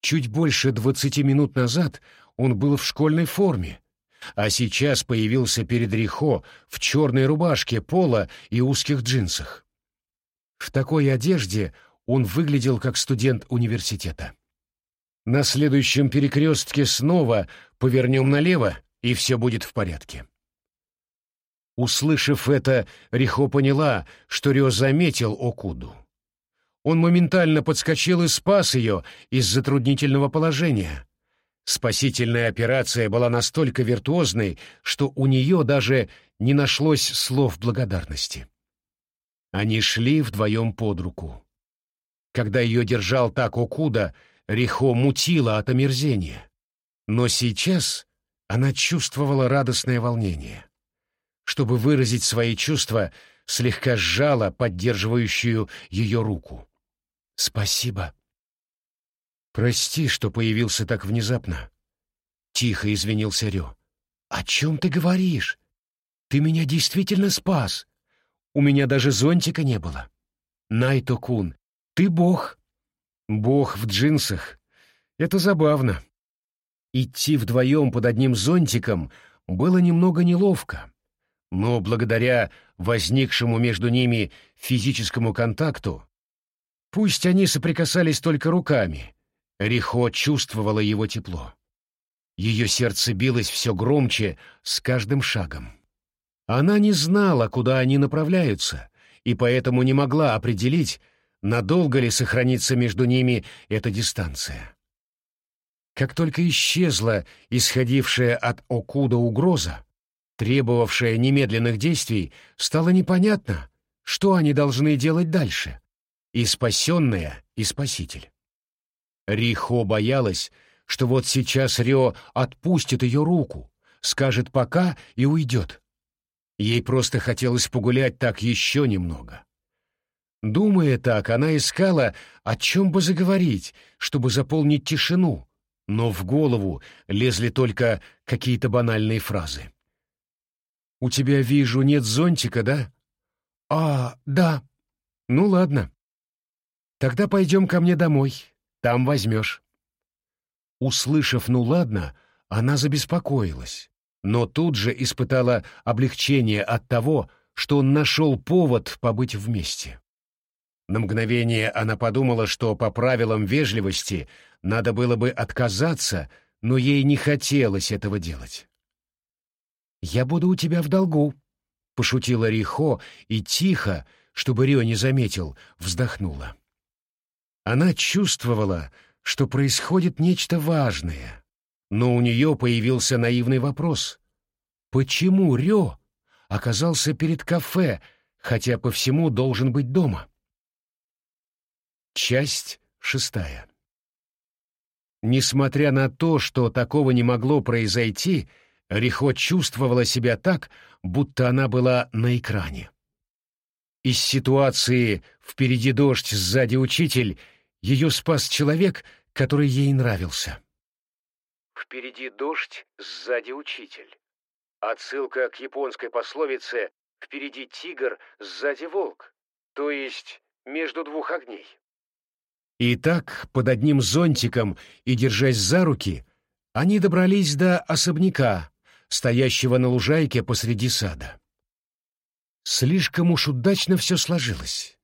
Чуть больше двадцати минут назад он был в школьной форме, а сейчас появился перед Рихо в черной рубашке пола и узких джинсах. В такой одежде он выглядел как студент университета. На следующем перекрестке снова повернем налево, и все будет в порядке. Услышав это, Рихо поняла, что Рё заметил Окуду. он моментально подскочил и спас ее из затруднительного положения. Спасительная операция была настолько виртуозной, что у нее даже не нашлось слов благодарности. Они шли вдвоем под руку. Когда ее держал так Окуда, Рихо мутила от омерзения. Но сейчас она чувствовала радостное волнение. Чтобы выразить свои чувства, слегка сжала поддерживающую ее руку. «Спасибо», «Прости, что появился так внезапно». Тихо извинился Рё. «О чем ты говоришь? Ты меня действительно спас. У меня даже зонтика не было. Найто-кун, ты бог». «Бог в джинсах. Это забавно». Идти вдвоем под одним зонтиком было немного неловко, но благодаря возникшему между ними физическому контакту, пусть они соприкасались только руками, Рихо чувствовала его тепло. Ее сердце билось все громче с каждым шагом. Она не знала, куда они направляются, и поэтому не могла определить, надолго ли сохранится между ними эта дистанция. Как только исчезла исходившая от Окуда угроза, требовавшая немедленных действий, стало непонятно, что они должны делать дальше — и спасенная, и спаситель. Рихо боялась, что вот сейчас Рио отпустит ее руку, скажет «пока» и уйдет. Ей просто хотелось погулять так еще немного. Думая так, она искала, о чем бы заговорить, чтобы заполнить тишину, но в голову лезли только какие-то банальные фразы. «У тебя, вижу, нет зонтика, да?» «А, да. Ну ладно. Тогда пойдем ко мне домой. Там возьмешь». Услышав «ну ладно», она забеспокоилась, но тут же испытала облегчение от того, что он нашел повод побыть вместе. На мгновение она подумала, что по правилам вежливости надо было бы отказаться, но ей не хотелось этого делать. «Я буду у тебя в долгу», — пошутила Рихо и тихо, чтобы Рио не заметил, вздохнула. Она чувствовала, что происходит нечто важное, но у нее появился наивный вопрос. Почему Рё оказался перед кафе, хотя по всему должен быть дома? Часть шестая. Несмотря на то, что такого не могло произойти, Рихо чувствовала себя так, будто она была на экране. Из ситуации «впереди дождь, сзади учитель» Ее спас человек, который ей нравился. Впереди дождь, сзади учитель. Отсылка к японской пословице «Впереди тигр, сзади волк», то есть между двух огней. И так, под одним зонтиком и держась за руки, они добрались до особняка, стоящего на лужайке посреди сада. Слишком уж удачно все сложилось.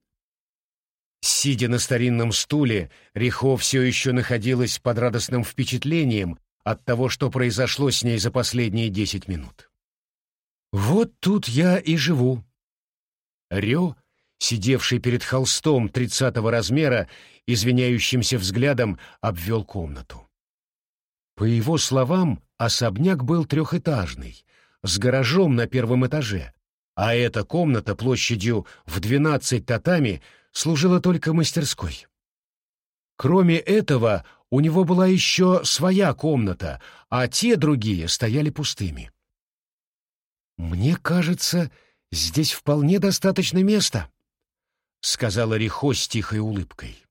Сидя на старинном стуле, Рихо все еще находилась под радостным впечатлением от того, что произошло с ней за последние десять минут. «Вот тут я и живу». Рё, сидевший перед холстом тридцатого размера, извиняющимся взглядом обвел комнату. По его словам, особняк был трехэтажный, с гаражом на первом этаже, а эта комната площадью в двенадцать татами — служила только мастерской. Кроме этого, у него была еще своя комната, а те другие стояли пустыми. «Мне кажется, здесь вполне достаточно места», — сказала Рихо с тихой улыбкой.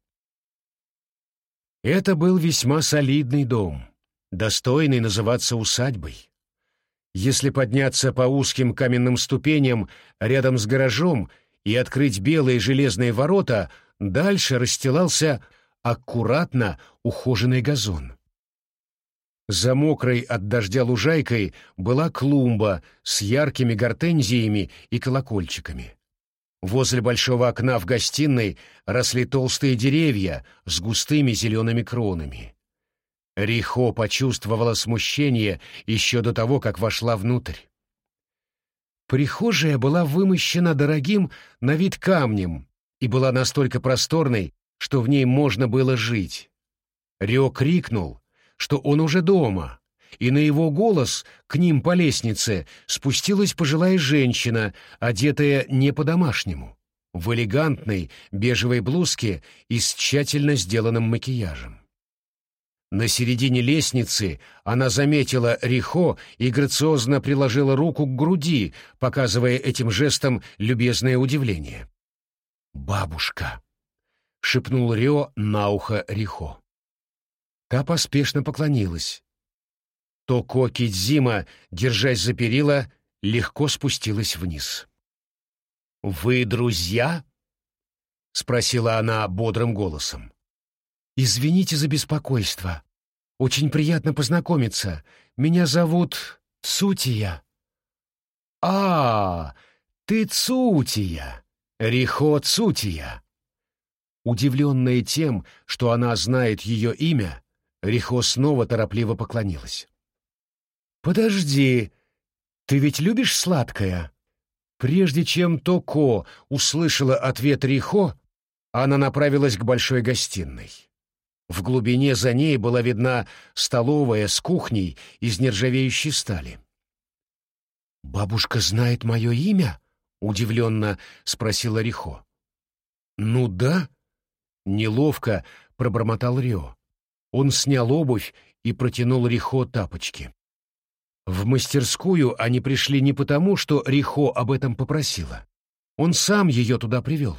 Это был весьма солидный дом, достойный называться усадьбой. Если подняться по узким каменным ступеням рядом с гаражом — и открыть белые железные ворота, дальше расстилался аккуратно ухоженный газон. За мокрой от дождя лужайкой была клумба с яркими гортензиями и колокольчиками. Возле большого окна в гостиной росли толстые деревья с густыми зелеными кронами. Рихо почувствовала смущение еще до того, как вошла внутрь. Прихожая была вымощена дорогим на вид камнем и была настолько просторной, что в ней можно было жить. Рё крикнул, что он уже дома, и на его голос к ним по лестнице спустилась пожилая женщина, одетая не по-домашнему, в элегантной бежевой блузке и с тщательно сделанным макияжем. На середине лестницы она заметила Рихо и грациозно приложила руку к груди, показывая этим жестом любезное удивление. «Бабушка!» — шепнул Рио на ухо Рихо. Та поспешно поклонилась. Токо Кидзима, держась за перила, легко спустилась вниз. «Вы друзья?» — спросила она бодрым голосом. «Извините за беспокойство. Очень приятно познакомиться. Меня зовут Цутия». «А, ты Цутия, Рихо Цутия». Удивленная тем, что она знает ее имя, Рихо снова торопливо поклонилась. «Подожди, ты ведь любишь сладкое?» Прежде чем Токо услышала ответ Рихо, она направилась к большой гостиной. В глубине за ней была видна столовая с кухней из нержавеющей стали. «Бабушка знает мое имя?» — удивленно спросила Рихо. «Ну да», — неловко пробормотал Рио. Он снял обувь и протянул Рихо тапочки. В мастерскую они пришли не потому, что Рихо об этом попросила. Он сам ее туда привел.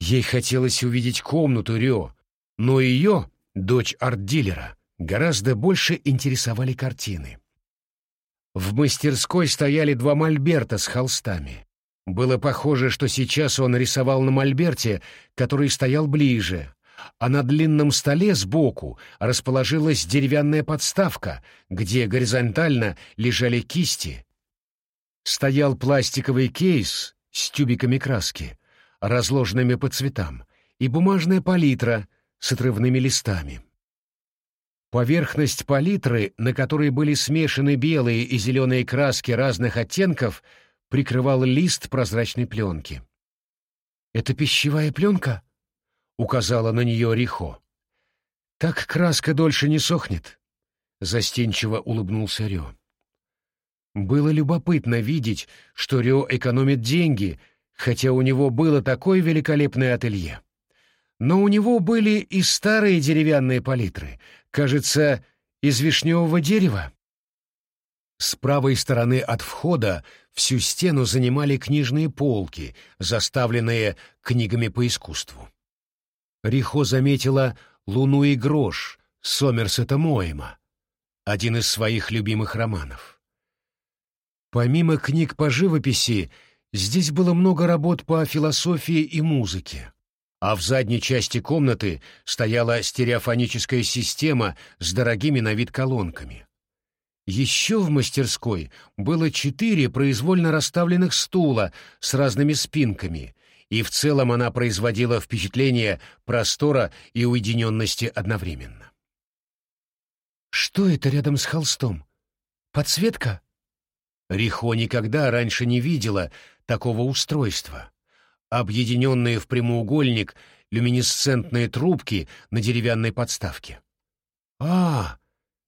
Ей хотелось увидеть комнату Рио, но ее, дочь арт-дилера, гораздо больше интересовали картины. В мастерской стояли два мольберта с холстами. Было похоже, что сейчас он рисовал на мольберте, который стоял ближе, а на длинном столе сбоку расположилась деревянная подставка, где горизонтально лежали кисти. Стоял пластиковый кейс с тюбиками краски, разложенными по цветам, и бумажная палитра с отрывными листами. Поверхность палитры, на которой были смешаны белые и зеленые краски разных оттенков, прикрывал лист прозрачной пленки. «Это пищевая пленка?» — указала на нее Рихо. «Так краска дольше не сохнет», — застенчиво улыбнулся Рё. Было любопытно видеть, что Рё экономит деньги, хотя у него было такое великолепное ателье. Но у него были и старые деревянные палитры, кажется, из вишневого дерева. С правой стороны от входа всю стену занимали книжные полки, заставленные книгами по искусству. Рихо заметила «Луну и грош» Сомерсета Моэма, один из своих любимых романов. Помимо книг по живописи, здесь было много работ по философии и музыке, а в задней части комнаты стояла стереофоническая система с дорогими на вид колонками. Еще в мастерской было четыре произвольно расставленных стула с разными спинками и в целом она производила впечатление простора и уединенности одновременно. «Что это рядом с холстом? Подсветка?» Рихо никогда раньше не видела такого устройства. Объединенные в прямоугольник люминесцентные трубки на деревянной подставке. «А,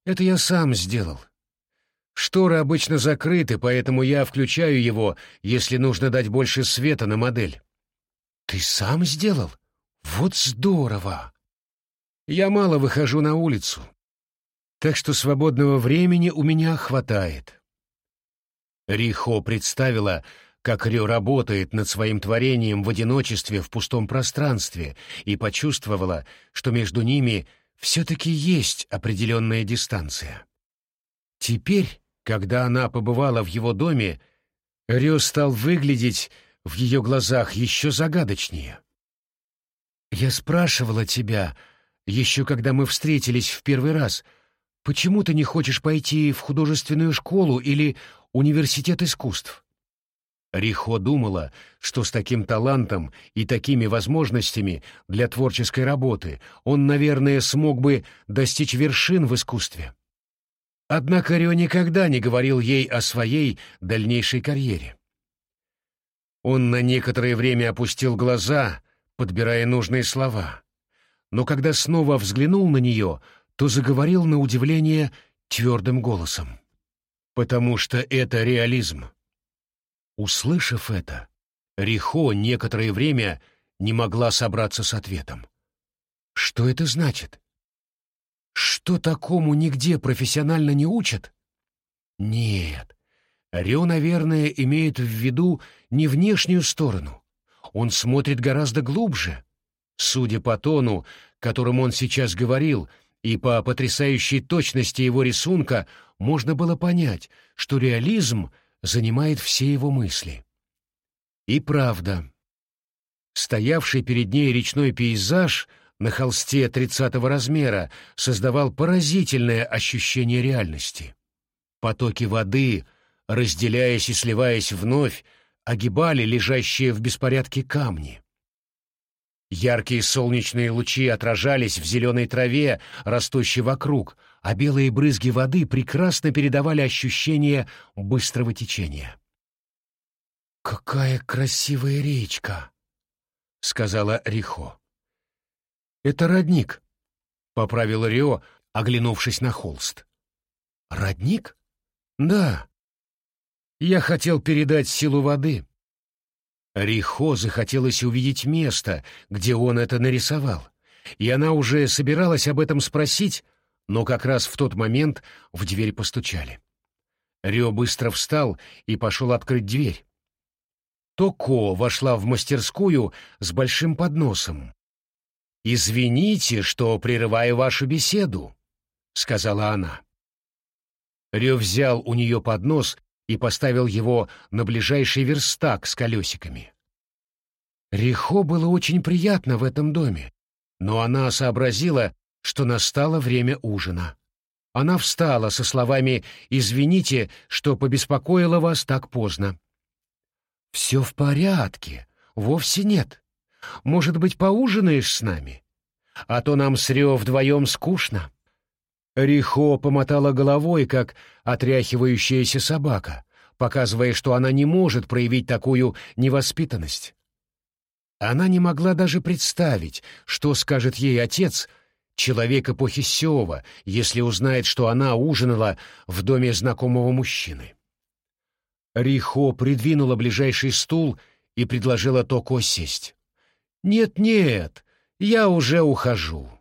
это я сам сделал. Шторы обычно закрыты, поэтому я включаю его, если нужно дать больше света на модель. «Ты сам сделал? Вот здорово!» «Я мало выхожу на улицу, так что свободного времени у меня хватает». Рихо представила, как Рё работает над своим творением в одиночестве в пустом пространстве и почувствовала, что между ними все-таки есть определенная дистанция. Теперь, когда она побывала в его доме, Рё стал выглядеть в ее глазах еще загадочнее. «Я спрашивала тебя, еще когда мы встретились в первый раз, почему ты не хочешь пойти в художественную школу или университет искусств?» Рихо думала, что с таким талантом и такими возможностями для творческой работы он, наверное, смог бы достичь вершин в искусстве. Однако Рио никогда не говорил ей о своей дальнейшей карьере. Он на некоторое время опустил глаза, подбирая нужные слова, но когда снова взглянул на нее, то заговорил на удивление твердым голосом. «Потому что это реализм». Услышав это, Рихо некоторое время не могла собраться с ответом. Что это значит? Что такому нигде профессионально не учат? Нет. Рио, наверное, имеет в виду не внешнюю сторону. Он смотрит гораздо глубже. Судя по тону, которым он сейчас говорил, и по потрясающей точности его рисунка, можно было понять, что реализм занимает все его мысли. И правда. Стоявший перед ней речной пейзаж на холсте тридцатого размера создавал поразительное ощущение реальности. Потоки воды, разделяясь и сливаясь вновь, огибали лежащие в беспорядке камни. Яркие солнечные лучи отражались в зеленой траве, растущей вокруг, а белые брызги воды прекрасно передавали ощущение быстрого течения. «Какая красивая речка!» — сказала Рихо. «Это родник», — поправил Рио, оглянувшись на холст. «Родник? Да. Я хотел передать силу воды». Рихо захотелось увидеть место, где он это нарисовал, и она уже собиралась об этом спросить, но как раз в тот момент в дверь постучали. Рио быстро встал и пошел открыть дверь. Токо вошла в мастерскую с большим подносом. «Извините, что прерываю вашу беседу», — сказала она. Рё взял у нее поднос и поставил его на ближайший верстак с колесиками. Рихо было очень приятно в этом доме, но она сообразила, что настало время ужина. Она встала со словами «Извините, что побеспокоила вас так поздно». «Все в порядке. Вовсе нет. Может быть, поужинаешь с нами? А то нам с Рио вдвоем скучно». Рихо помотала головой, как отряхивающаяся собака, показывая, что она не может проявить такую невоспитанность. Она не могла даже представить, что скажет ей отец, человек эпохи Сеова, если узнает, что она ужинала в доме знакомого мужчины. Рихо придвинула ближайший стул и предложила Токо сесть. «Нет-нет, я уже ухожу».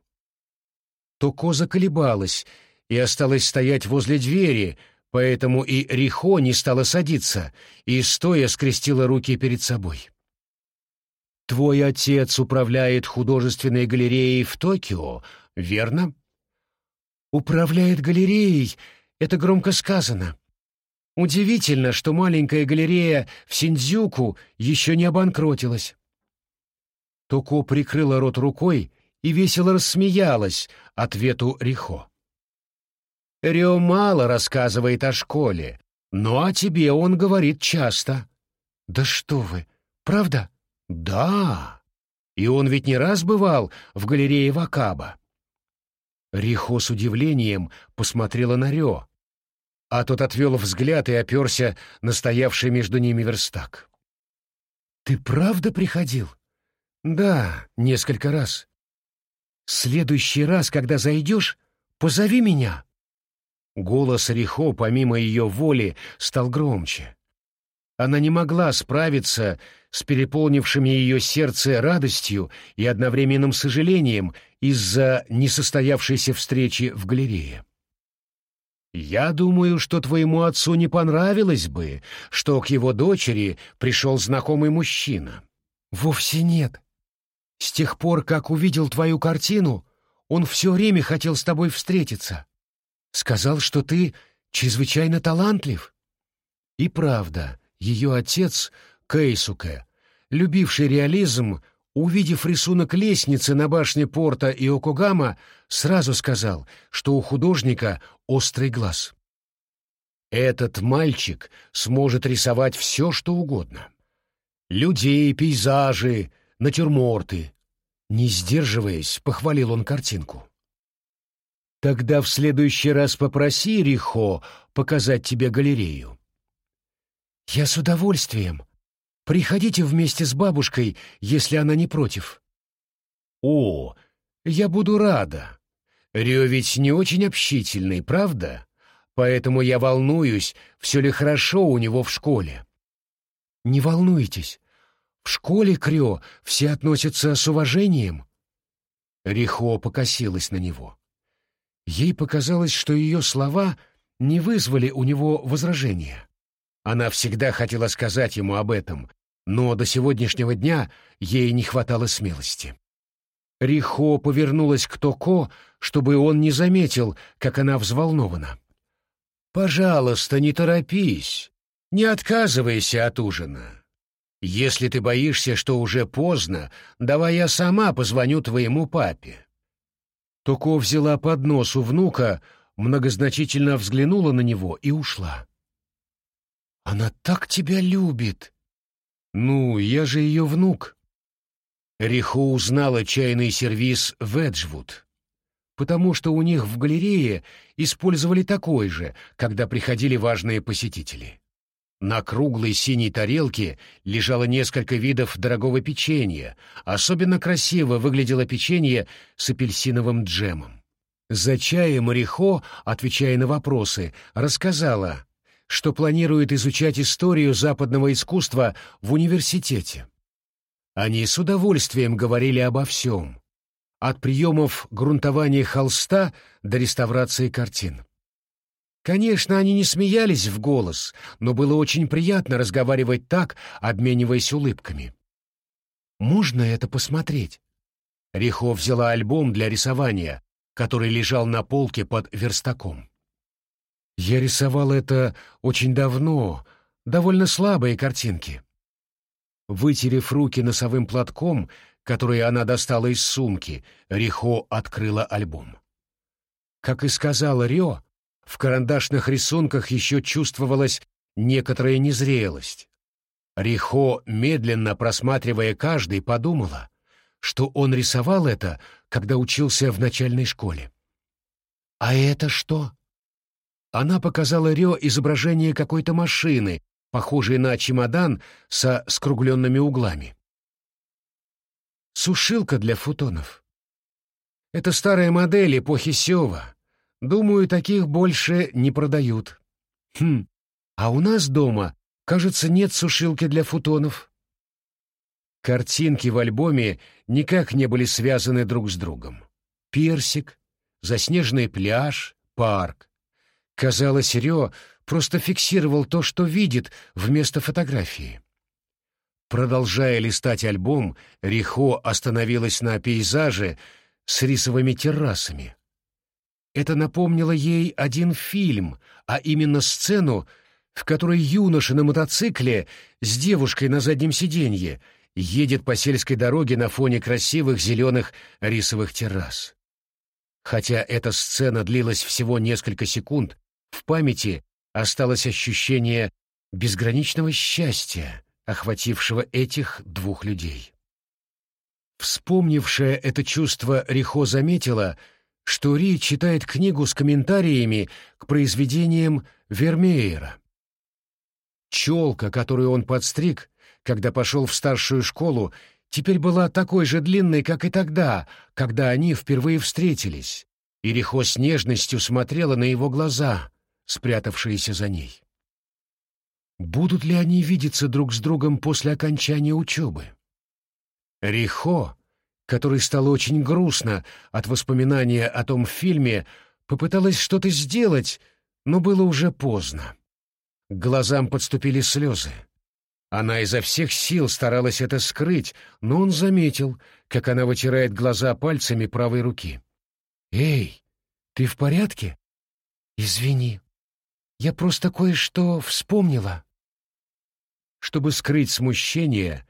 Токо заколебалась и осталась стоять возле двери, поэтому и Рихо не стала садиться и стоя скрестила руки перед собой. «Твой отец управляет художественной галереей в Токио, верно?» «Управляет галереей — это громко сказано», Удивительно, что маленькая галерея в Синдзюку еще не обанкротилась. Токо прикрыла рот рукой и весело рассмеялась ответу Рихо. Рё мало рассказывает о школе, но о тебе он говорит часто. Да что вы, правда? Да. И он ведь не раз бывал в галерее Вакаба. Рихо с удивлением посмотрела на Рё, а тот отвел взгляд и оперся на стоявший между ними верстак. «Ты правда приходил?» «Да, несколько раз. Следующий раз, когда зайдешь, позови меня». Голос Рихо, помимо ее воли, стал громче. Она не могла справиться с переполнившими ее сердце радостью и одновременным сожалением из-за несостоявшейся встречи в галерее. Я думаю, что твоему отцу не понравилось бы, что к его дочери пришел знакомый мужчина. Вовсе нет. С тех пор, как увидел твою картину, он все время хотел с тобой встретиться. Сказал, что ты чрезвычайно талантлив. И правда, ее отец, Кейсуке, любивший реализм, увидев рисунок лестницы на башне порта Иокогама, сразу сказал, что у художника острый глаз. Этот мальчик сможет рисовать все, что угодно. Людей, пейзажи, натюрморты. Не сдерживаясь, похвалил он картинку. Тогда в следующий раз попроси Рихо показать тебе галерею. Я с удовольствием. Приходите вместе с бабушкой, если она не против. О, «Я буду рада. Рио ведь не очень общительный, правда? Поэтому я волнуюсь, все ли хорошо у него в школе». «Не волнуйтесь. В школе Крё все относятся с уважением». Рихо покосилась на него. Ей показалось, что ее слова не вызвали у него возражения. Она всегда хотела сказать ему об этом, но до сегодняшнего дня ей не хватало смелости. Рихо повернулась к Токо, чтобы он не заметил, как она взволнована. «Пожалуйста, не торопись, не отказывайся от ужина. Если ты боишься, что уже поздно, давай я сама позвоню твоему папе». Токо взяла поднос у внука, многозначительно взглянула на него и ушла. «Она так тебя любит!» «Ну, я же ее внук». Рихо узнала чайный сервиз «Веджвуд», потому что у них в галерее использовали такой же, когда приходили важные посетители. На круглой синей тарелке лежало несколько видов дорогого печенья. Особенно красиво выглядело печенье с апельсиновым джемом. За чаем Рихо, отвечая на вопросы, рассказала, что планирует изучать историю западного искусства в университете. Они с удовольствием говорили обо всем, от приемов грунтования холста до реставрации картин. Конечно, они не смеялись в голос, но было очень приятно разговаривать так, обмениваясь улыбками. «Можно это посмотреть?» Рихо взяла альбом для рисования, который лежал на полке под верстаком. «Я рисовал это очень давно, довольно слабые картинки». Вытерев руки носовым платком, который она достала из сумки, Рихо открыла альбом. Как и сказала Рио, в карандашных рисунках еще чувствовалась некоторая незрелость. Рихо, медленно просматривая каждый, подумала, что он рисовал это, когда учился в начальной школе. «А это что?» Она показала Рё изображение какой-то машины, похожей на чемодан со скругленными углами. Сушилка для футонов. Это старая модель эпохи Сёва. Думаю, таких больше не продают. Хм, а у нас дома, кажется, нет сушилки для футонов. Картинки в альбоме никак не были связаны друг с другом. Персик, заснеженный пляж, парк. Казалось, Рё просто фиксировал то, что видит, вместо фотографии. Продолжая листать альбом, Рихо остановилась на пейзаже с рисовыми террасами. Это напомнило ей один фильм, а именно сцену, в которой юноша на мотоцикле с девушкой на заднем сиденье едет по сельской дороге на фоне красивых зеленых рисовых террас. Хотя эта сцена длилась всего несколько секунд, в памяти осталось ощущение безграничного счастья, охватившего этих двух людей. Вспомнившая это чувство, Рихо заметила — что Ри читает книгу с комментариями к произведениям Вермеера. Челка, которую он подстриг, когда пошел в старшую школу, теперь была такой же длинной, как и тогда, когда они впервые встретились, и Рихо с нежностью смотрела на его глаза, спрятавшиеся за ней. Будут ли они видеться друг с другом после окончания учебы? Рихо, которой стало очень грустно от воспоминания о том фильме, попыталась что-то сделать, но было уже поздно. К глазам подступили слезы. Она изо всех сил старалась это скрыть, но он заметил, как она вытирает глаза пальцами правой руки. «Эй, ты в порядке?» «Извини, я просто кое-что вспомнила». Чтобы скрыть смущение,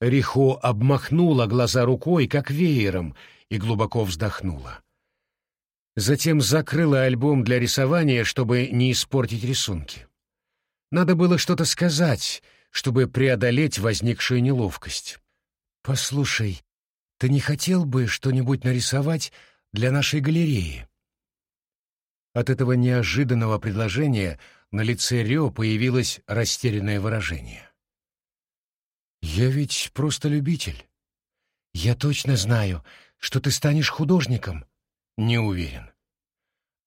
Рихо обмахнула глаза рукой, как веером, и глубоко вздохнула. Затем закрыла альбом для рисования, чтобы не испортить рисунки. Надо было что-то сказать, чтобы преодолеть возникшую неловкость. «Послушай, ты не хотел бы что-нибудь нарисовать для нашей галереи?» От этого неожиданного предложения на лице Рё появилось растерянное выражение. «Я ведь просто любитель. Я точно знаю, что ты станешь художником? Не уверен.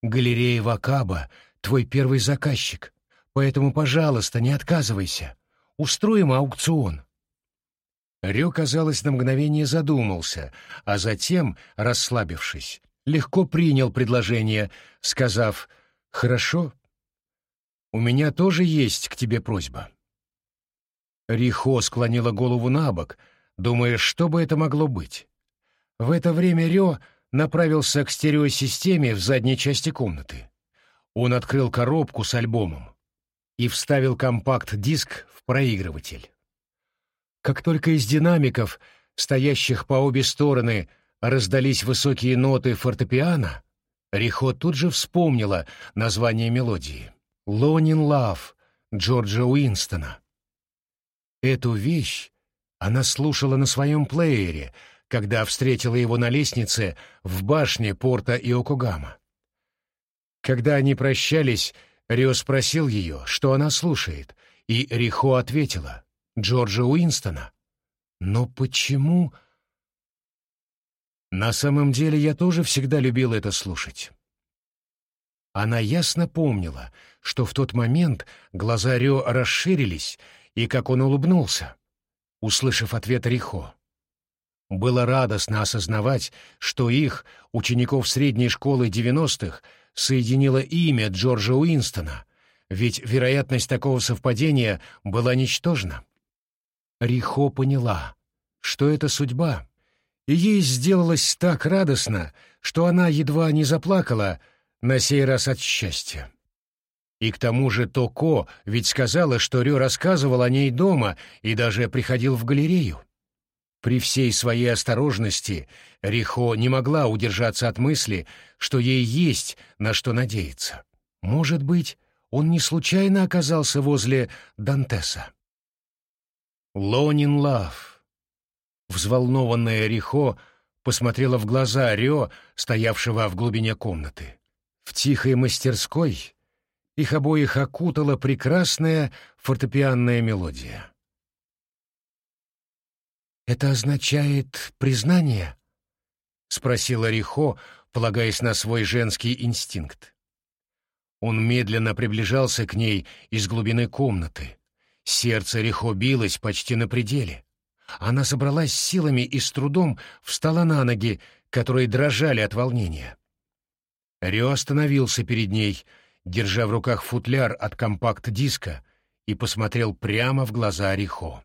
Галерея Вакаба — твой первый заказчик, поэтому, пожалуйста, не отказывайся. Устроим аукцион. Рё, казалось, на мгновение задумался, а затем, расслабившись, легко принял предложение, сказав «Хорошо, у меня тоже есть к тебе просьба». Рихо склонила голову на бок, думая, что бы это могло быть. В это время Рё направился к стереосистеме в задней части комнаты. Он открыл коробку с альбомом и вставил компакт-диск в проигрыватель. Как только из динамиков, стоящих по обе стороны, раздались высокие ноты фортепиано, Рихо тут же вспомнила название мелодии «Лонин Лав» Джорджа Уинстона. Эту вещь она слушала на своем плеере, когда встретила его на лестнице в башне порта Иокогама. Когда они прощались, Рио спросил ее, что она слушает, и Рихо ответила «Джорджа Уинстона». «Но почему...» На самом деле я тоже всегда любил это слушать. Она ясно помнила, что в тот момент глаза Рио расширились, и как он улыбнулся, услышав ответ Рихо. Было радостно осознавать, что их, учеников средней школы 90-х, соединило имя Джорджа Уинстона, ведь вероятность такого совпадения была ничтожна. Рихо поняла, что это судьба, и ей сделалось так радостно, что она едва не заплакала, на сей раз от счастья. И к тому же Токо ведь сказала, что Рё рассказывал о ней дома и даже приходил в галерею. При всей своей осторожности Рихо не могла удержаться от мысли, что ей есть на что надеяться. Может быть, он не случайно оказался возле Дантеса. «Лонин Лав». Взволнованная Рихо посмотрела в глаза Рё, стоявшего в глубине комнаты. В тихой мастерской их обоих окутала прекрасная фортепианная мелодия. «Это означает признание?» — спросила Рихо, полагаясь на свой женский инстинкт. Он медленно приближался к ней из глубины комнаты. Сердце Рихо билось почти на пределе. Она собралась силами и с трудом встала на ноги, которые дрожали от волнения. Рио остановился перед ней — держа в руках футляр от компакт-диска, и посмотрел прямо в глаза Рихо.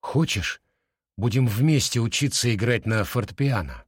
«Хочешь, будем вместе учиться играть на фортепиано?»